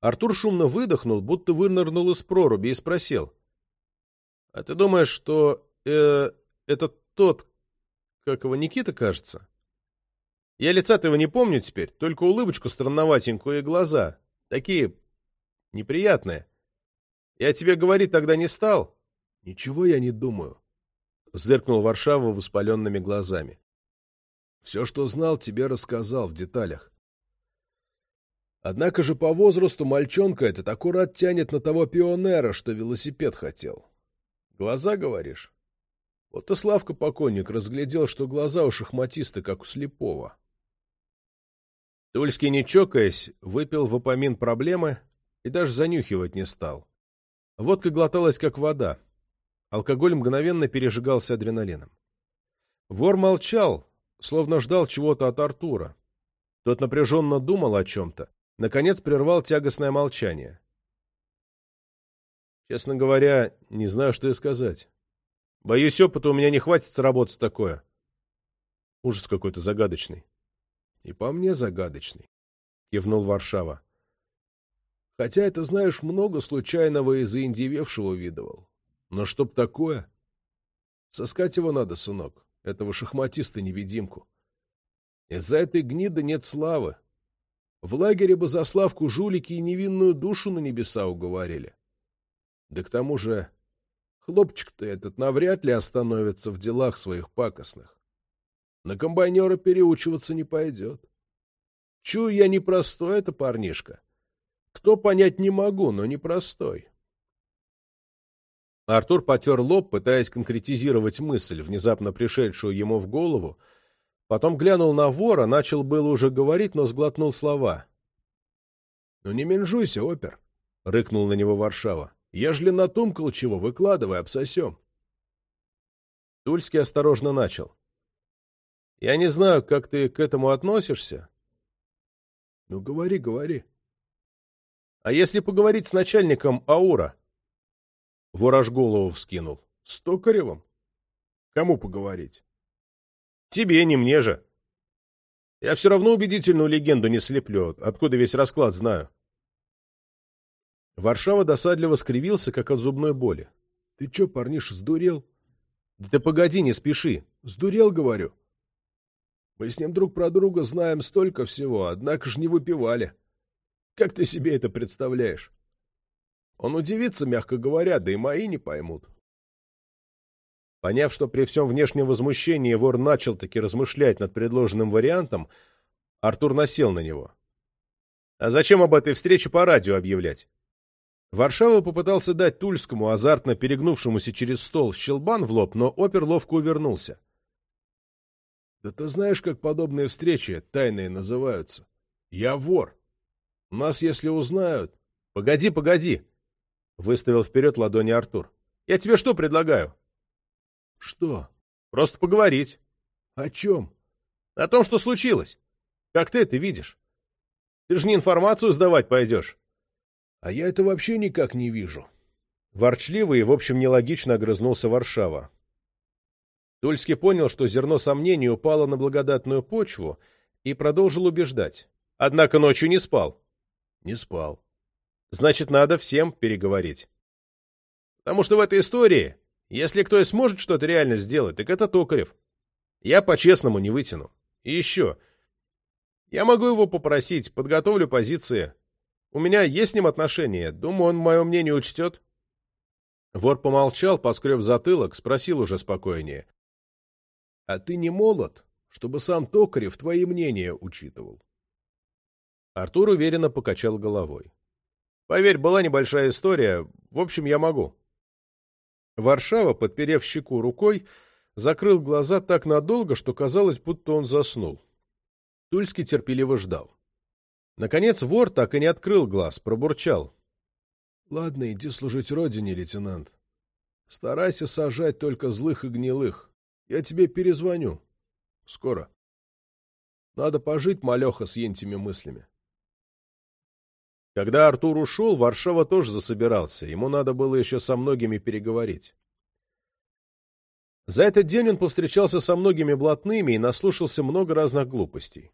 Артур шумно выдохнул, будто вынырнул из проруби и спросил. — А ты думаешь, что э, это тот, как его, Никита, кажется? Я лица-то его не помню теперь, только улыбочку странноватенькую и глаза. Такие неприятные. Я тебе говорить тогда не стал. Ничего я не думаю. Зыркнул Варшава воспаленными глазами. Все, что знал, тебе рассказал в деталях. Однако же по возрасту мальчонка этот аккурат тянет на того пионера, что велосипед хотел. Глаза, говоришь? Вот и Славка покойник разглядел, что глаза у шахматиста, как у слепого. Тульский, не чокаясь, выпил в опомин проблемы и даже занюхивать не стал. Водка глоталась, как вода. Алкоголь мгновенно пережигался адреналином. Вор молчал, словно ждал чего-то от Артура. Тот напряженно думал о чем-то. Наконец прервал тягостное молчание. Честно говоря, не знаю, что и сказать. Боюсь, опыта у меня не хватит сработать такое. Ужас какой-то загадочный. И по мне загадочный, — кивнул Варшава. Хотя это, знаешь, много случайного и заиндевевшего видывал. Но чтоб такое... Соскать его надо, сынок, этого шахматиста-невидимку. Из-за этой гниды нет славы. В лагере бы за Славку жулики и невинную душу на небеса уговорили. Да к тому же Хлопчик-то этот навряд ли остановится в делах своих пакостных. На комбайнера переучиваться не пойдет. Чую я непростой это парнишка. Кто понять не могу, но непростой. Артур потер лоб, пытаясь конкретизировать мысль, внезапно пришедшую ему в голову, потом глянул на вора, начал было уже говорить, но сглотнул слова. — Ну не менжуйся, опер! — рыкнул на него Варшава. Ежели натумкал чего, выкладывай, обсосем. Тульский осторожно начал. — Я не знаю, как ты к этому относишься. — Ну, говори, говори. — А если поговорить с начальником Аура? Ворож голову вскинул. — С Токаревым? Кому поговорить? — Тебе, не мне же. Я все равно убедительную легенду не слеплю, откуда весь расклад знаю. — Варшава досадливо скривился, как от зубной боли. — Ты чё, парниш, сдурел? — Да погоди, не спеши. — Сдурел, говорю. Мы с ним друг про друга знаем столько всего, однако ж не выпивали. Как ты себе это представляешь? Он удивится, мягко говоря, да и мои не поймут. Поняв, что при всем внешнем возмущении вор начал таки размышлять над предложенным вариантом, Артур насел на него. — А зачем об этой встрече по радио объявлять? Варшава попытался дать Тульскому, азартно перегнувшемуся через стол, щелбан в лоб, но опер ловко увернулся. — Да ты знаешь, как подобные встречи тайные называются? Я вор. Нас, если узнают... — Погоди, погоди! — выставил вперед ладони Артур. — Я тебе что предлагаю? — Что? — Просто поговорить. — О чем? — О том, что случилось. Как ты это видишь? Ты же не информацию сдавать пойдешь. А я это вообще никак не вижу. Ворчливо и, в общем, нелогично огрызнулся Варшава. Тульский понял, что зерно сомнений упало на благодатную почву, и продолжил убеждать. Однако ночью не спал. Не спал. Значит, надо всем переговорить. Потому что в этой истории, если кто и сможет что-то реально сделать, так это Токарев. Я по-честному не вытяну. И еще. Я могу его попросить, подготовлю позиции. У меня есть с ним отношения. Думаю, он мое мнение учтет. Вор помолчал, поскреб затылок, спросил уже спокойнее. — А ты не молод, чтобы сам Токарев твои мнения учитывал? Артур уверенно покачал головой. — Поверь, была небольшая история. В общем, я могу. Варшава, подперев щеку рукой, закрыл глаза так надолго, что казалось, будто он заснул. Тульский терпеливо ждал. Наконец вор так и не открыл глаз, пробурчал. — Ладно, иди служить родине, лейтенант. Старайся сажать только злых и гнилых. Я тебе перезвоню. Скоро. Надо пожить, малеха, с ентими мыслями. Когда Артур ушел, Варшава тоже засобирался. Ему надо было еще со многими переговорить. За этот день он повстречался со многими блатными и наслушался много разных глупостей.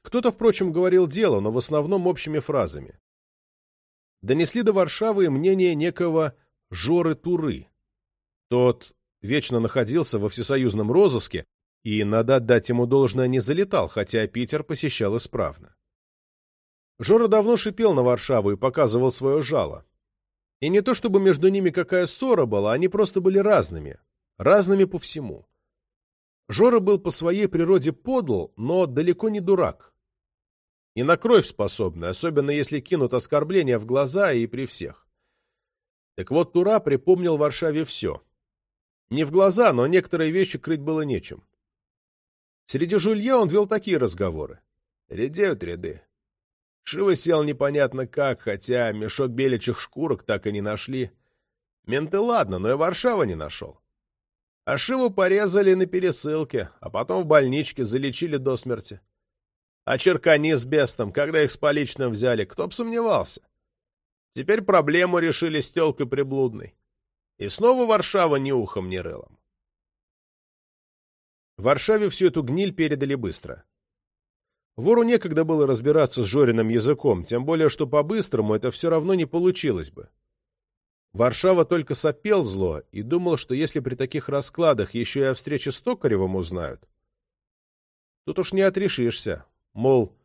Кто-то, впрочем, говорил дело, но в основном общими фразами. Донесли до Варшавы мнение некого Жоры Туры. Тот вечно находился во всесоюзном розыске, и, надо отдать ему должное, не залетал, хотя Питер посещал исправно. Жора давно шипел на Варшаву и показывал свое жало. И не то чтобы между ними какая ссора была, они просто были разными, разными по всему. Жора был по своей природе подл, но далеко не дурак и на кровь способны, особенно если кинут оскорбления в глаза и при всех. Так вот, Тура припомнил Варшаве все. Не в глаза, но некоторые вещи крыть было нечем. Среди жулья он вел такие разговоры. Редеют ряды. Шива сел непонятно как, хотя мешок беличьих шкурок так и не нашли. Менты ладно, но и Варшава не нашел. А Шиву порезали на пересылке, а потом в больничке залечили до смерти. А черкани с бестом, когда их с поличным взяли, кто б сомневался. Теперь проблему решили с телкой приблудной. И снова Варшава ни ухом, ни рылом. В Варшаве всю эту гниль передали быстро. Вору некогда было разбираться с Жориным языком, тем более, что по-быстрому это все равно не получилось бы. Варшава только сопел зло и думал, что если при таких раскладах еще и о встрече с Токаревым узнают, тут уж не отрешишься, Мол,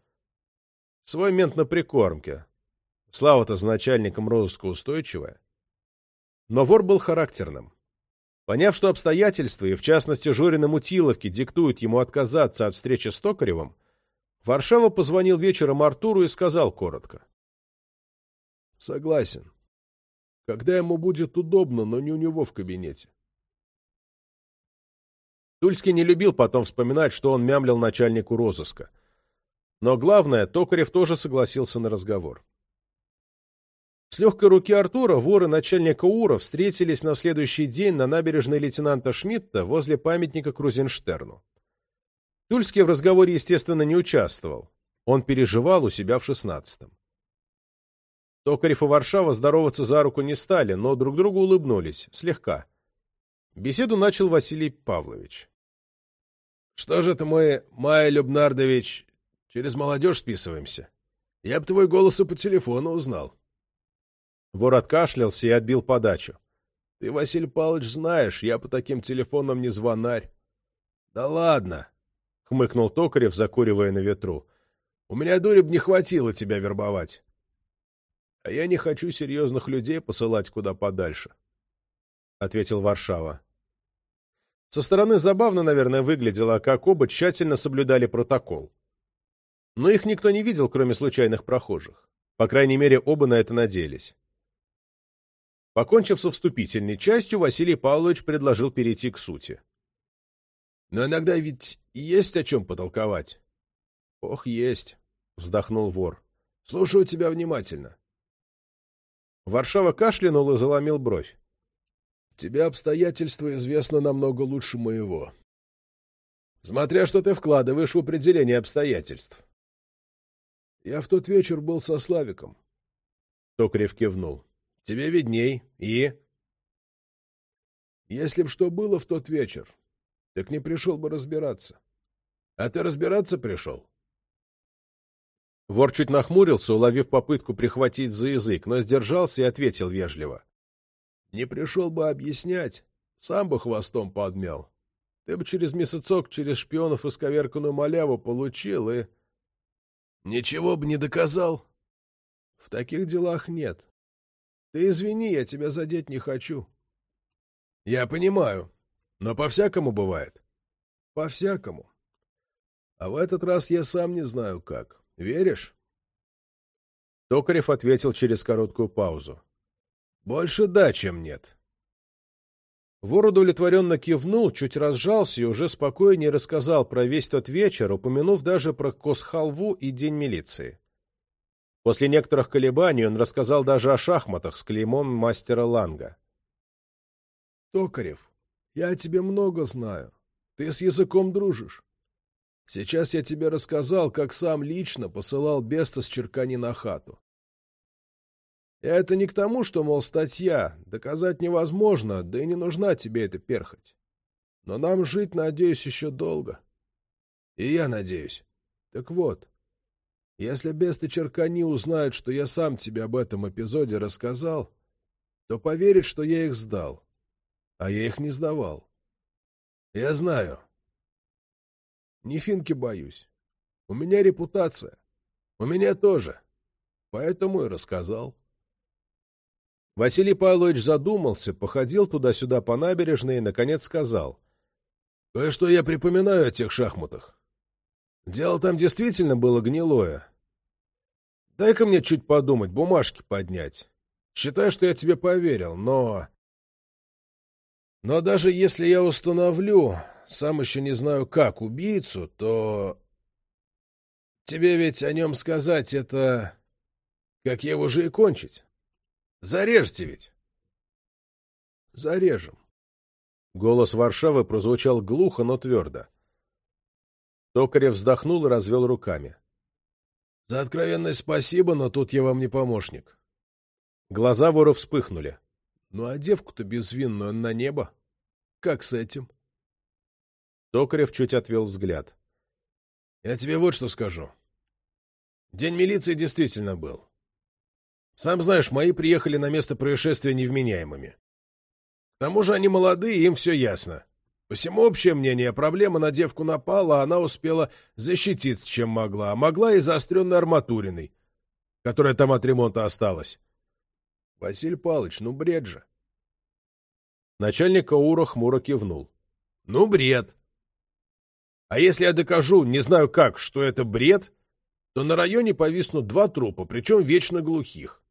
свой мент на прикормке. Слава-то с начальником розыска устойчивая. Но вор был характерным. Поняв, что обстоятельства, и в частности Жорина Мутиловки, диктуют ему отказаться от встречи с Токаревым, Варшава позвонил вечером Артуру и сказал коротко. «Согласен. Когда ему будет удобно, но не у него в кабинете». Тульский не любил потом вспоминать, что он мямлил начальнику розыска. Но главное, Токарев тоже согласился на разговор. С легкой руки Артура воры начальника УРА встретились на следующий день на набережной лейтенанта Шмидта возле памятника Крузенштерну. Тульский в разговоре, естественно, не участвовал. Он переживал у себя в шестнадцатом. Токарев и Варшава здороваться за руку не стали, но друг другу улыбнулись, слегка. Беседу начал Василий Павлович. — Что же это мы, Майя Любнардович, Через молодежь списываемся. Я б твой голос и по телефону узнал. Вор откашлялся и отбил подачу. Ты, Василий Павлович, знаешь, я по таким телефонам не звонарь. Да ладно, — хмыкнул Токарев, закуривая на ветру. У меня дури б не хватило тебя вербовать. А я не хочу серьезных людей посылать куда подальше, — ответил Варшава. Со стороны забавно, наверное, выглядело, как оба тщательно соблюдали протокол но их никто не видел, кроме случайных прохожих. По крайней мере, оба на это надеялись. Покончив со вступительной частью, Василий Павлович предложил перейти к сути. «Но иногда ведь есть о чем потолковать». «Ох, есть», — вздохнул вор. «Слушаю тебя внимательно». Варшава кашлянул и заломил бровь. «Тебе обстоятельства известны намного лучше моего. Смотря что ты вкладываешь в определение обстоятельств. Я в тот вечер был со Славиком. Токарев кивнул. Тебе видней. И? Если б что было в тот вечер, так не пришел бы разбираться. А ты разбираться пришел? Вор чуть нахмурился, уловив попытку прихватить за язык, но сдержался и ответил вежливо. — Не пришел бы объяснять, сам бы хвостом подмял. Ты бы через месяцок через шпионов исковерканную маляву получил и... — Ничего бы не доказал. — В таких делах нет. Ты извини, я тебя задеть не хочу. — Я понимаю, но по-всякому бывает. — По-всякому. А в этот раз я сам не знаю как. Веришь? Токарев ответил через короткую паузу. Больше да, чем нет. Вор удовлетворенно кивнул, чуть разжался и уже спокойнее рассказал про весь тот вечер, упомянув даже про Косхалву и День милиции. После некоторых колебаний он рассказал даже о шахматах с клеймом мастера Ланга. «Токарев, я тебе много знаю. Ты с языком дружишь. Сейчас я тебе рассказал, как сам лично посылал Беста с Черкани на хату. И это не к тому, что, мол, статья, доказать невозможно, да и не нужна тебе эта перхоть. Но нам жить, надеюсь, еще долго. И я надеюсь. Так вот, если Бест Черкани узнают, что я сам тебе об этом эпизоде рассказал, то поверят, что я их сдал. А я их не сдавал. Я знаю, не финки боюсь. У меня репутация. У меня тоже. Поэтому и рассказал. Василий Павлович задумался, походил туда-сюда по набережной и, наконец, сказал. — Кое-что я припоминаю о тех шахматах. Дело там действительно было гнилое. Дай-ка мне чуть подумать, бумажки поднять. Считай, что я тебе поверил, но... Но даже если я установлю, сам еще не знаю как, убийцу, то... Тебе ведь о нем сказать это... Как его же и кончить? Зарежьте ведь. Зарежем. Голос Варшавы прозвучал глухо, но твердо. Токарев вздохнул и развел руками. — За откровенность спасибо, но тут я вам не помощник. Глаза вора вспыхнули. — Ну а девку-то безвинную на небо? Как с этим? — Токарев чуть отвел взгляд. «Я тебе вот что скажу. День милиции действительно был. Сам знаешь, мои приехали на место происшествия невменяемыми. К тому же они молодые, им все ясно. Посему общее мнение, проблема на девку напала, а она успела защититься, чем могла, а могла и заостренной арматуриной, которая там от ремонта осталась. Василий Павлович, ну бред же. Начальник АУРа хмуро кивнул. Ну, бред. А если я докажу, не знаю как, что это бред, то на районе повиснут два трупа, причем вечно глухих.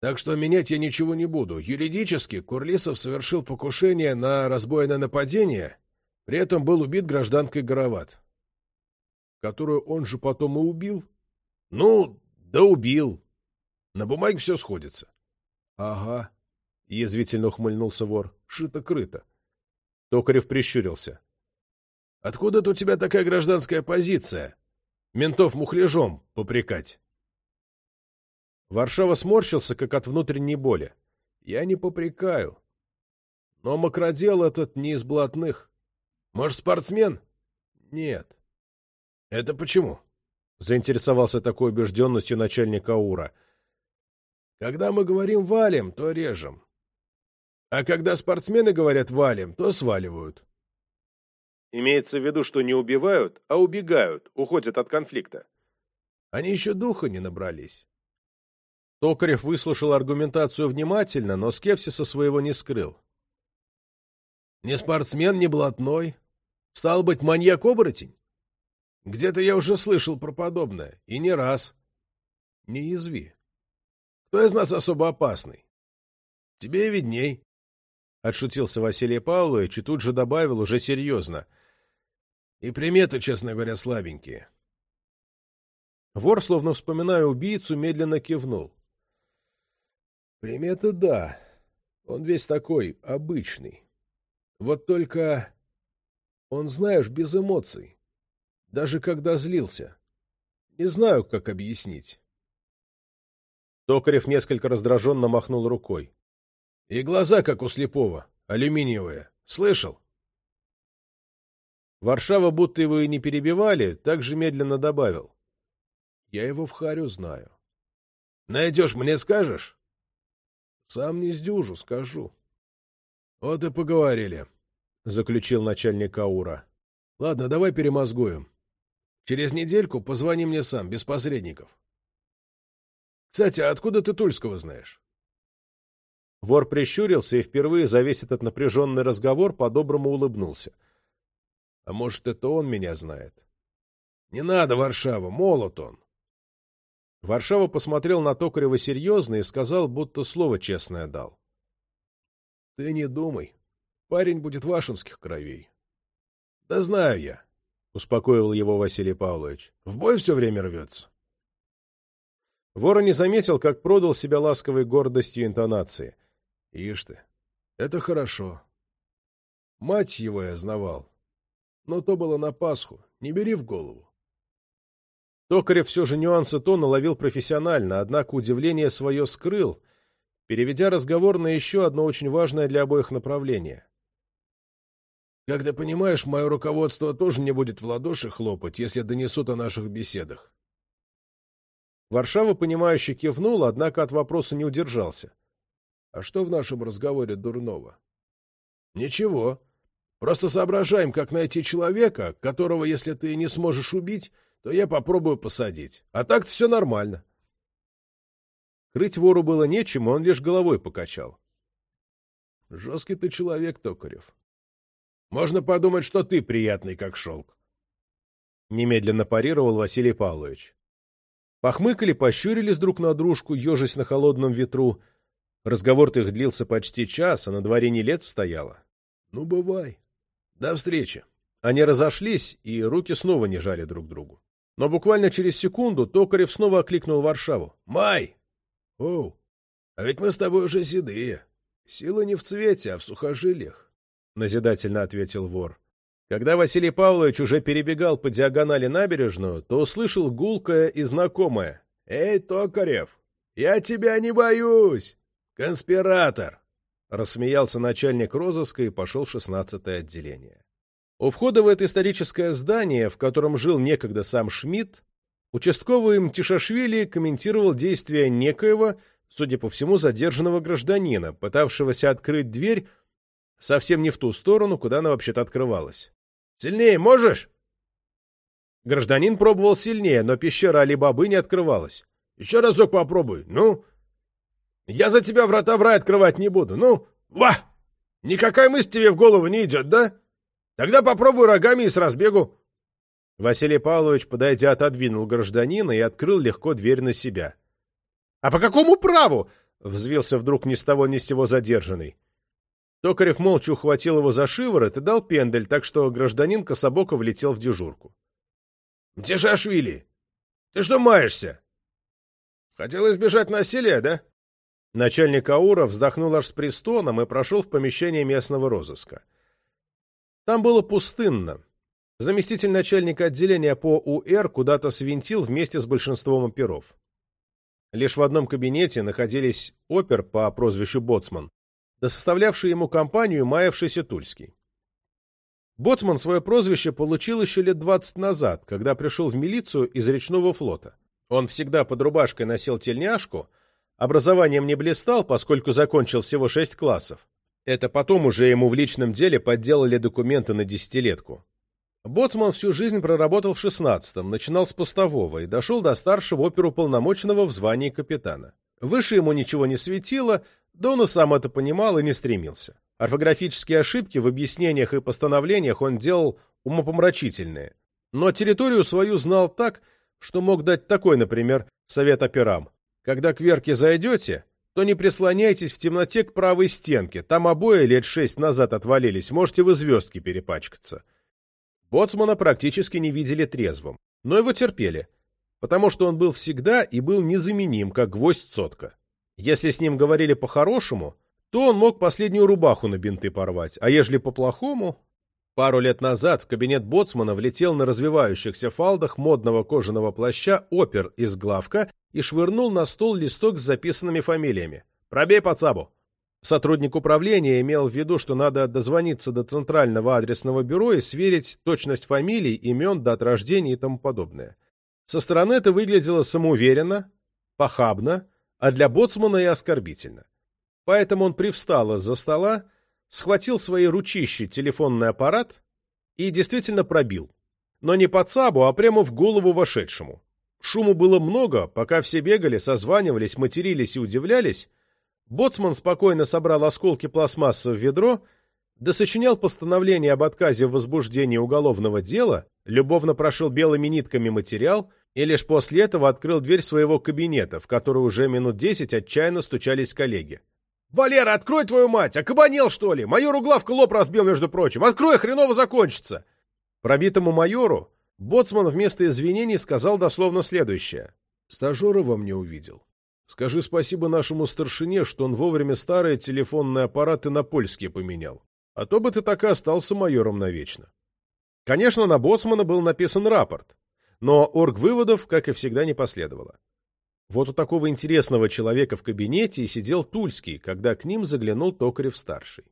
Так что менять я ничего не буду. Юридически Курлисов совершил покушение на разбойное нападение, при этом был убит гражданкой Гороват. Которую он же потом и убил? Ну, да убил. На бумаге все сходится. — Ага, — язвительно ухмыльнулся вор. — Шито-крыто. Токарев прищурился. Откуда-то у тебя такая гражданская позиция? Ментов мухляжом попрекать. Варшава сморщился, как от внутренней боли. Я не попрекаю. Но макродел этот не из блатных. Может, спортсмен? Нет. Это почему? Заинтересовался такой убежденностью начальник Аура. Когда мы говорим «валим», то режем. А когда спортсмены говорят «валим», то сваливают. Имеется в виду, что не убивают, а убегают, уходят от конфликта. Они еще духа не набрались. Токарев выслушал аргументацию внимательно, но скепсиса своего не скрыл. Не спортсмен, не блатной. Стал быть, маньяк-оборотень? Где-то я уже слышал про подобное, и не раз. Не язви. Кто из нас особо опасный? Тебе видней. Отшутился Василий Павлович и тут же добавил уже серьезно — и приметы, честно говоря, слабенькие. Вор, словно вспоминая убийцу, медленно кивнул. Приметы, да. Он весь такой, обычный. Вот только Он, знаешь, без эмоций. Даже когда злился. Не знаю, как объяснить. Токарев несколько раздраженно махнул рукой. И глаза, как у слепого, алюминиевые. Слышал? Варшава, будто его и не перебивали, так же медленно добавил. Я его в харю знаю. Найдешь, мне скажешь? Сам не сдюжу, скажу. Вот и поговорили, — заключил начальник Аура. Ладно, давай перемозгуем. Через недельку позвони мне сам, без посредников. Кстати, а откуда ты Тульского знаешь? Вор прищурился и впервые за весь этот напряженный разговор по-доброму улыбнулся. А может, это он меня знает? Не надо, Варшава, молод он. Варшава посмотрел на Токарева серьезно и сказал, будто слово честное дал. — Ты не думай. Парень будет вашинских кровей. — Да знаю я, — успокоил его Василий Павлович. — В бой все время рвется. Вора не заметил, как продал себя ласковой гордостью интонации. — Ишь ты, это хорошо. Мать его я знавал. Но то было на Пасху, не бери в голову. Токарев все же нюансы тона ловил профессионально, однако удивление свое скрыл, переведя разговор на еще одно очень важное для обоих направление. «Как ты понимаешь, мое руководство тоже не будет в ладоши хлопать, если донесут о наших беседах». Варшава, понимающе кивнул, однако от вопроса не удержался. «А что в нашем разговоре дурного?» «Ничего. Просто соображаем, как найти человека, которого, если ты не сможешь убить, то я попробую посадить. А так-то все нормально. Крыть вору было нечем, он лишь головой покачал. Жесткий ты человек, Токарев. Можно подумать, что ты приятный, как шелк. Немедленно парировал Василий Павлович. Похмыкали, пощурились друг на дружку, ежась на холодном ветру. Разговор-то их длился почти час, а на дворе не лет стояло. Ну, бывай. До встречи. Они разошлись, и руки снова не жали друг другу. Но буквально через секунду Токарев снова окликнул Варшаву. «Май! Оу! А ведь мы с тобой уже седые. Сила не в цвете, а в сухожилиях», — назидательно ответил вор. Когда Василий Павлович уже перебегал по диагонали набережную, то услышал гулкое и знакомое. «Эй, Токарев, я тебя не боюсь! Конспиратор!» Рассмеялся начальник розыска и пошел в шестнадцатое отделение. У входа в это историческое здание, в котором жил некогда сам Шмидт, участковый Мтишашвили комментировал действия некоего, судя по всему, задержанного гражданина, пытавшегося открыть дверь совсем не в ту сторону, куда она вообще-то открывалась. «Сильнее можешь?» Гражданин пробовал сильнее, но пещера Али-Бабы не открывалась. «Еще разок попробуй. Ну?» «Я за тебя врата в рай открывать не буду. Ну, ва! Никакая мысль тебе в голову не идет, да?» Тогда попробуй рогами и с разбегу. Василий Павлович, подойдя, отодвинул гражданина и открыл легко дверь на себя. — А по какому праву? — взвился вдруг ни с того ни с сего задержанный. Токарев молча ухватил его за шиворот и дал пендель, так что гражданин кособоко влетел в дежурку. — Мтишашвили, ты что маешься? Хотел избежать насилия, да? Начальник Аура вздохнул аж с престоном и прошел в помещение местного розыска. Там было пустынно. Заместитель начальника отделения по УР куда-то свинтил вместе с большинством оперов. Лишь в одном кабинете находились опер по прозвищу Боцман, да составлявший ему компанию маявшийся Тульский. Боцман свое прозвище получил еще лет двадцать назад, когда пришел в милицию из речного флота. Он всегда под рубашкой носил тельняшку, образованием не блистал, поскольку закончил всего шесть классов, это потом уже ему в личном деле подделали документы на десятилетку. Боцман всю жизнь проработал в 16-м, начинал с постового и дошел до старшего оперуполномоченного в звании капитана. Выше ему ничего не светило, да он и сам это понимал и не стремился. Орфографические ошибки в объяснениях и постановлениях он делал умопомрачительные. Но территорию свою знал так, что мог дать такой, например, совет операм. Когда к Верке зайдете, то не прислоняйтесь в темноте к правой стенке, там обои лет шесть назад отвалились, можете вы звездки перепачкаться. Боцмана практически не видели трезвым, но его терпели, потому что он был всегда и был незаменим, как гвоздь сотка. Если с ним говорили по-хорошему, то он мог последнюю рубаху на бинты порвать, а ежели по-плохому... Пару лет назад в кабинет боцмана влетел на развивающихся фалдах модного кожаного плаща опер из главка и швырнул на стол листок с записанными фамилиями. «Пробей по ЦАБу!» Сотрудник управления имел в виду, что надо дозвониться до Центрального адресного бюро и сверить точность фамилий, имен, дат рождения и тому подобное. Со стороны это выглядело самоуверенно, похабно, а для боцмана и оскорбительно. Поэтому он привстал из-за стола, схватил свои ручищи телефонный аппарат и действительно пробил. Но не по ЦАБу, а прямо в голову вошедшему. Шуму было много, пока все бегали, созванивались, матерились и удивлялись. Боцман спокойно собрал осколки пластмассы в ведро, досочинял постановление об отказе в возбуждении уголовного дела, любовно прошил белыми нитками материал и лишь после этого открыл дверь своего кабинета, в который уже минут десять отчаянно стучались коллеги. «Валера, открой твою мать! Окабанел, что ли? Майор Углавка лоб разбил, между прочим! Открой, хреново закончится!» Пробитому майору Боцман вместо извинений сказал дословно следующее. «Стажера во мне увидел. Скажи спасибо нашему старшине, что он вовремя старые телефонные аппараты на польские поменял. А то бы ты так и остался майором навечно». Конечно, на Боцмана был написан рапорт, но орг-выводов, как и всегда, не последовало. Вот у такого интересного человека в кабинете и сидел Тульский, когда к ним заглянул Токарев-старший.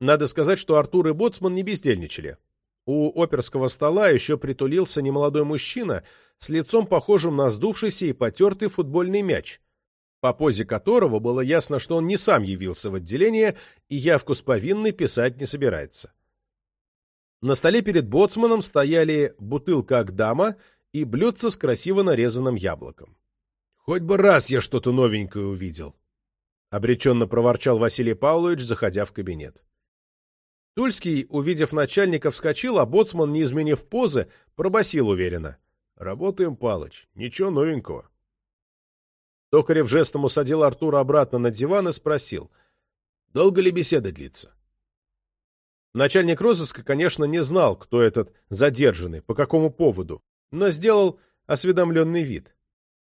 Надо сказать, что Артур и Боцман не бездельничали. У оперского стола еще притулился немолодой мужчина с лицом похожим на сдувшийся и потертый футбольный мяч, по позе которого было ясно, что он не сам явился в отделение и явку с повинной писать не собирается. На столе перед боцманом стояли бутылка Агдама и блюдце с красиво нарезанным яблоком. Хоть бы раз я что-то новенькое увидел. Обреченно проворчал Василий Павлович, заходя в кабинет. Тульский, увидев начальника, вскочил, а боцман, не изменив позы, пробасил уверенно. «Работаем, Палыч. Ничего новенького». Токарев жестом усадил Артура обратно на диван и спросил. «Долго ли беседа длится?» Начальник розыска, конечно, не знал, кто этот задержанный, по какому поводу, но сделал осведомленный вид.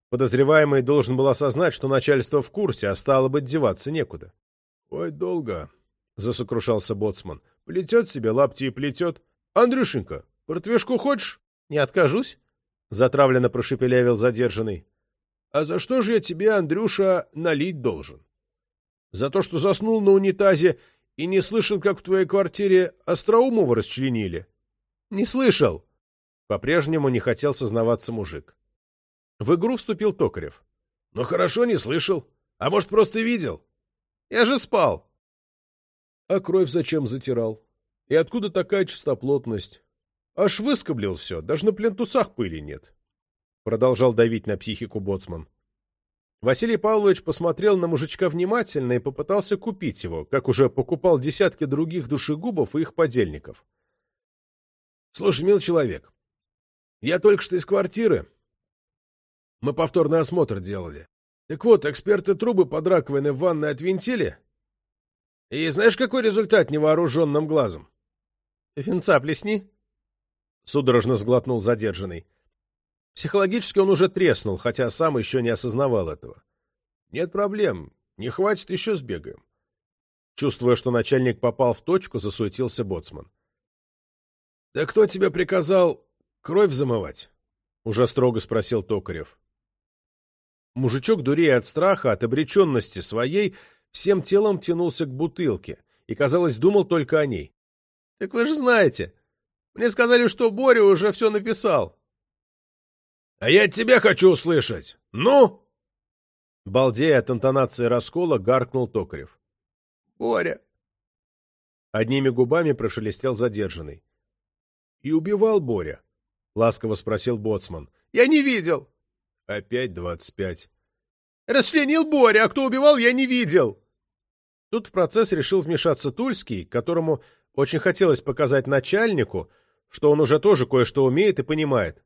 Подозреваемый должен был осознать, что начальство в курсе, а стало быть, деваться некуда. — Ой, долго, — засокрушался боцман. — Плетет себе лапти и плетет. — Андрюшенька, портвешку хочешь? — Не откажусь, — затравленно прошепелявил задержанный. — А за что же я тебе, Андрюша, налить должен? — За то, что заснул на унитазе и не слышал, как в твоей квартире Остроумова расчленили? — Не слышал. По-прежнему не хотел сознаваться мужик. В игру вступил Токарев. — Ну хорошо, не слышал. А может, просто видел? — Я же спал. — А кровь зачем затирал? И откуда такая чистоплотность? Аж выскоблил все, даже на плентусах пыли нет. Продолжал давить на психику боцман. Василий Павлович посмотрел на мужичка внимательно и попытался купить его, как уже покупал десятки других душегубов и их подельников. — Слушай, мил человек, я только что из квартиры, мы повторный осмотр делали. Так вот, эксперты трубы под раковиной в ванной отвинтили. И знаешь, какой результат невооруженным глазом? — Финца плесни, — судорожно сглотнул задержанный. Психологически он уже треснул, хотя сам еще не осознавал этого. — Нет проблем. Не хватит, еще сбегаем. Чувствуя, что начальник попал в точку, засуетился боцман. — Да кто тебе приказал кровь замывать? — уже строго спросил Токарев. Мужичок, дурея от страха, от обреченности своей, всем телом тянулся к бутылке и, казалось, думал только о ней. — Так вы же знаете. Мне сказали, что Боря уже все написал. — А я тебя хочу услышать. Ну? Балдея от интонации раскола, гаркнул Токарев. — Боря. Одними губами прошелестел задержанный. — И убивал Боря? — ласково спросил Боцман. — Я не видел. Опять двадцать пять. Расчленил Боря, а кто убивал, я не видел. Тут в процесс решил вмешаться Тульский, которому очень хотелось показать начальнику, что он уже тоже кое-что умеет и понимает.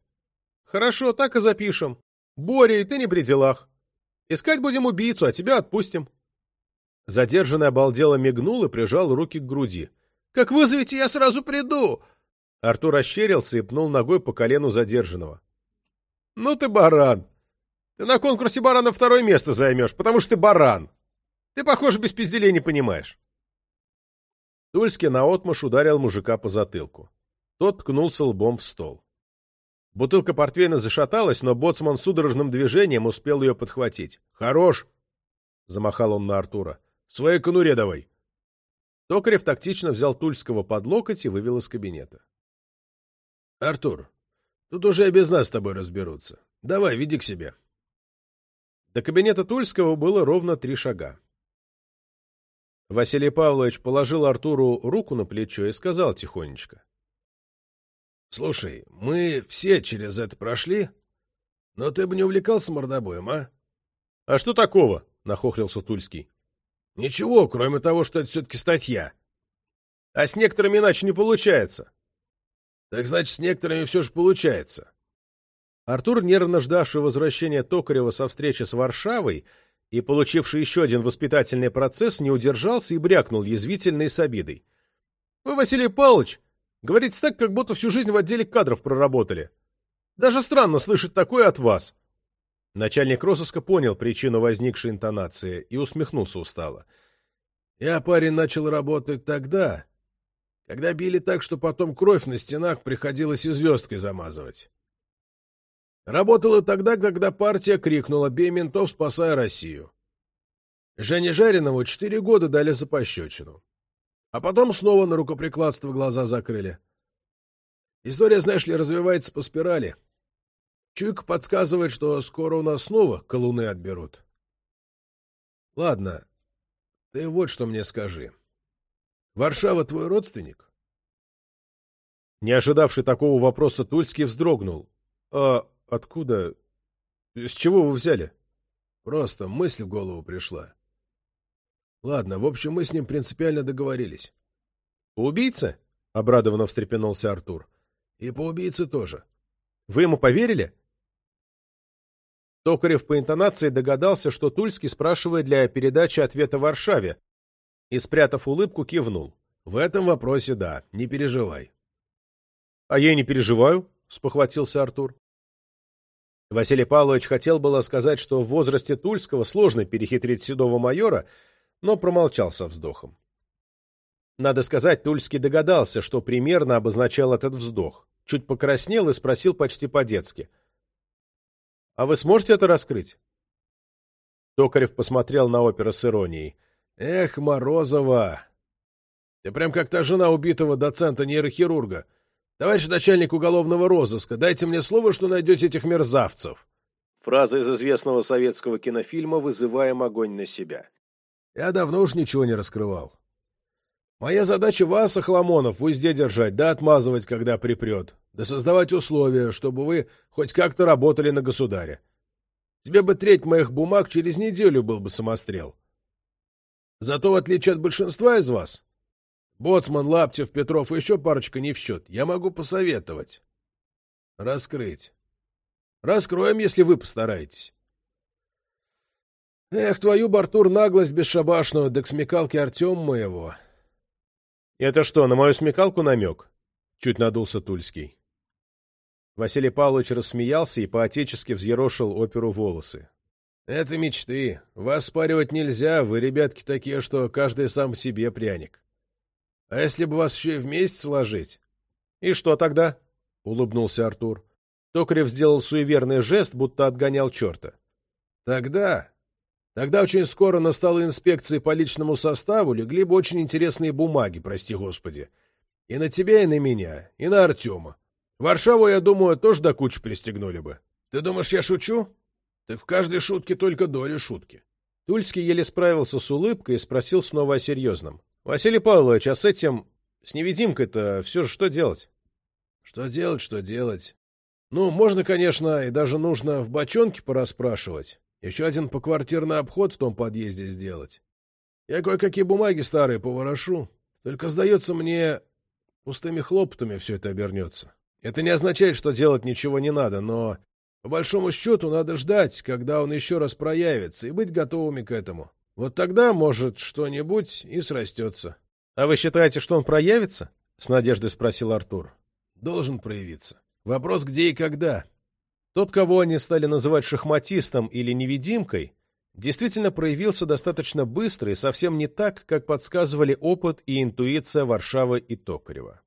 Хорошо, так и запишем. Боря, и ты не при делах. Искать будем убийцу, а тебя отпустим. Задержанный обалдело мигнул и прижал руки к груди. — Как вызовете, я сразу приду! Артур ощерился и пнул ногой по колену задержанного. — Ну ты баран! Ты на конкурсе барана второе место займешь, потому что ты баран. Ты, похоже, без пизделей не понимаешь. Тульский наотмашь ударил мужика по затылку. Тот ткнулся лбом в стол. Бутылка портвейна зашаталась, но боцман судорожным движением успел ее подхватить. «Хорош!» — замахал он на Артура. «В своей конуре давай!» Токарев тактично взял Тульского под локоть и вывел из кабинета. «Артур, тут уже и без нас с тобой разберутся. Давай, веди к себе». До кабинета Тульского было ровно три шага. Василий Павлович положил Артуру руку на плечо и сказал тихонечко. Слушай, мы все через это прошли, но ты бы не увлекался мордобоем, а? — А что такого? — нахохлился Тульский. — Ничего, кроме того, что это все-таки статья. — А с некоторыми иначе не получается. — Так значит, с некоторыми все же получается. Артур, нервно ждавший возвращения Токарева со встречи с Варшавой и получивший еще один воспитательный процесс, не удержался и брякнул язвительно с обидой. — Вы, Василий Павлович, Говорите так, как будто всю жизнь в отделе кадров проработали. Даже странно слышать такое от вас. Начальник розыска понял причину возникшей интонации и усмехнулся устало. Я, парень, начал работать тогда, когда били так, что потом кровь на стенах приходилось и звездкой замазывать. Работала тогда, когда партия крикнула «Бей ментов, спасая Россию». Жене Жаринову четыре года дали за пощечину. А потом снова на рукоприкладство глаза закрыли. История, знаешь ли, развивается по спирали. Чуйка подсказывает, что скоро у нас снова колуны отберут. Ладно, ты вот что мне скажи. Варшава твой родственник? Не ожидавший такого вопроса, Тульский вздрогнул. — А откуда? С чего вы взяли? Просто мысль в голову пришла. Ладно, в общем, мы с ним принципиально договорились. — Убийца? — обрадованно встрепенулся Артур. — И по убийце тоже. — Вы ему поверили? Токарев по интонации догадался, что Тульский спрашивает для передачи ответа Варшаве, и, спрятав улыбку, кивнул. — В этом вопросе да, не переживай. — А я не переживаю, — спохватился Артур. Василий Павлович хотел было сказать, что в возрасте Тульского сложно перехитрить седого майора, — но промолчал со вздохом. Надо сказать, Тульский догадался, что примерно обозначал этот вздох. Чуть покраснел и спросил почти по-детски. — А вы сможете это раскрыть? Токарев посмотрел на опера с иронией. — Эх, Морозова! Ты прям как та жена убитого доцента-нейрохирурга. Товарищ начальник уголовного розыска, дайте мне слово, что найдете этих мерзавцев. Фраза из известного советского кинофильма «Вызываем огонь на себя». Я давно уж ничего не раскрывал. Моя задача вас, Охламонов, в узде держать, да отмазывать, когда припрет, да создавать условия, чтобы вы хоть как-то работали на государя. Тебе бы треть моих бумаг через неделю был бы самострел. Зато, в отличие от большинства из вас, Боцман, Лаптев, Петров и еще парочка не в счет, я могу посоветовать. Раскрыть. Раскроем, если вы постараетесь. Эх, твою, Бартур, наглость бесшабашную, да к смекалке Артем моего. — Это что, на мою смекалку намек? — чуть надулся Тульский. Василий Павлович рассмеялся и поотечески взъерошил оперу волосы. — Это мечты. Вас спаривать нельзя, вы, ребятки, такие, что каждый сам себе пряник. А если бы вас еще и вместе сложить? — И что тогда? — улыбнулся Артур. Токарев сделал суеверный жест, будто отгонял черта. — Тогда Тогда очень скоро на столы инспекции по личному составу легли бы очень интересные бумаги, прости господи. И на тебя, и на меня, и на Артема. Варшаву, я думаю, тоже до кучи пристегнули бы. Ты думаешь, я шучу? Так в каждой шутке только доля шутки. Тульский еле справился с улыбкой и спросил снова о серьезном. — Василий Павлович, а с этим, с невидимкой-то все же что делать? — Что делать, что делать? Ну, можно, конечно, и даже нужно в бочонке порасспрашивать. Еще один поквартирный обход в том подъезде сделать. Я кое-какие бумаги старые поворошу. Только, сдается мне, пустыми хлопотами все это обернется. Это не означает, что делать ничего не надо, но, по большому счету, надо ждать, когда он еще раз проявится, и быть готовыми к этому. Вот тогда, может, что-нибудь и срастется. — А вы считаете, что он проявится? — с надеждой спросил Артур. — Должен проявиться. Вопрос, где и когда. Тот, кого они стали называть шахматистом или невидимкой, действительно проявился достаточно быстро и совсем не так, как подсказывали опыт и интуиция Варшавы и Токарева.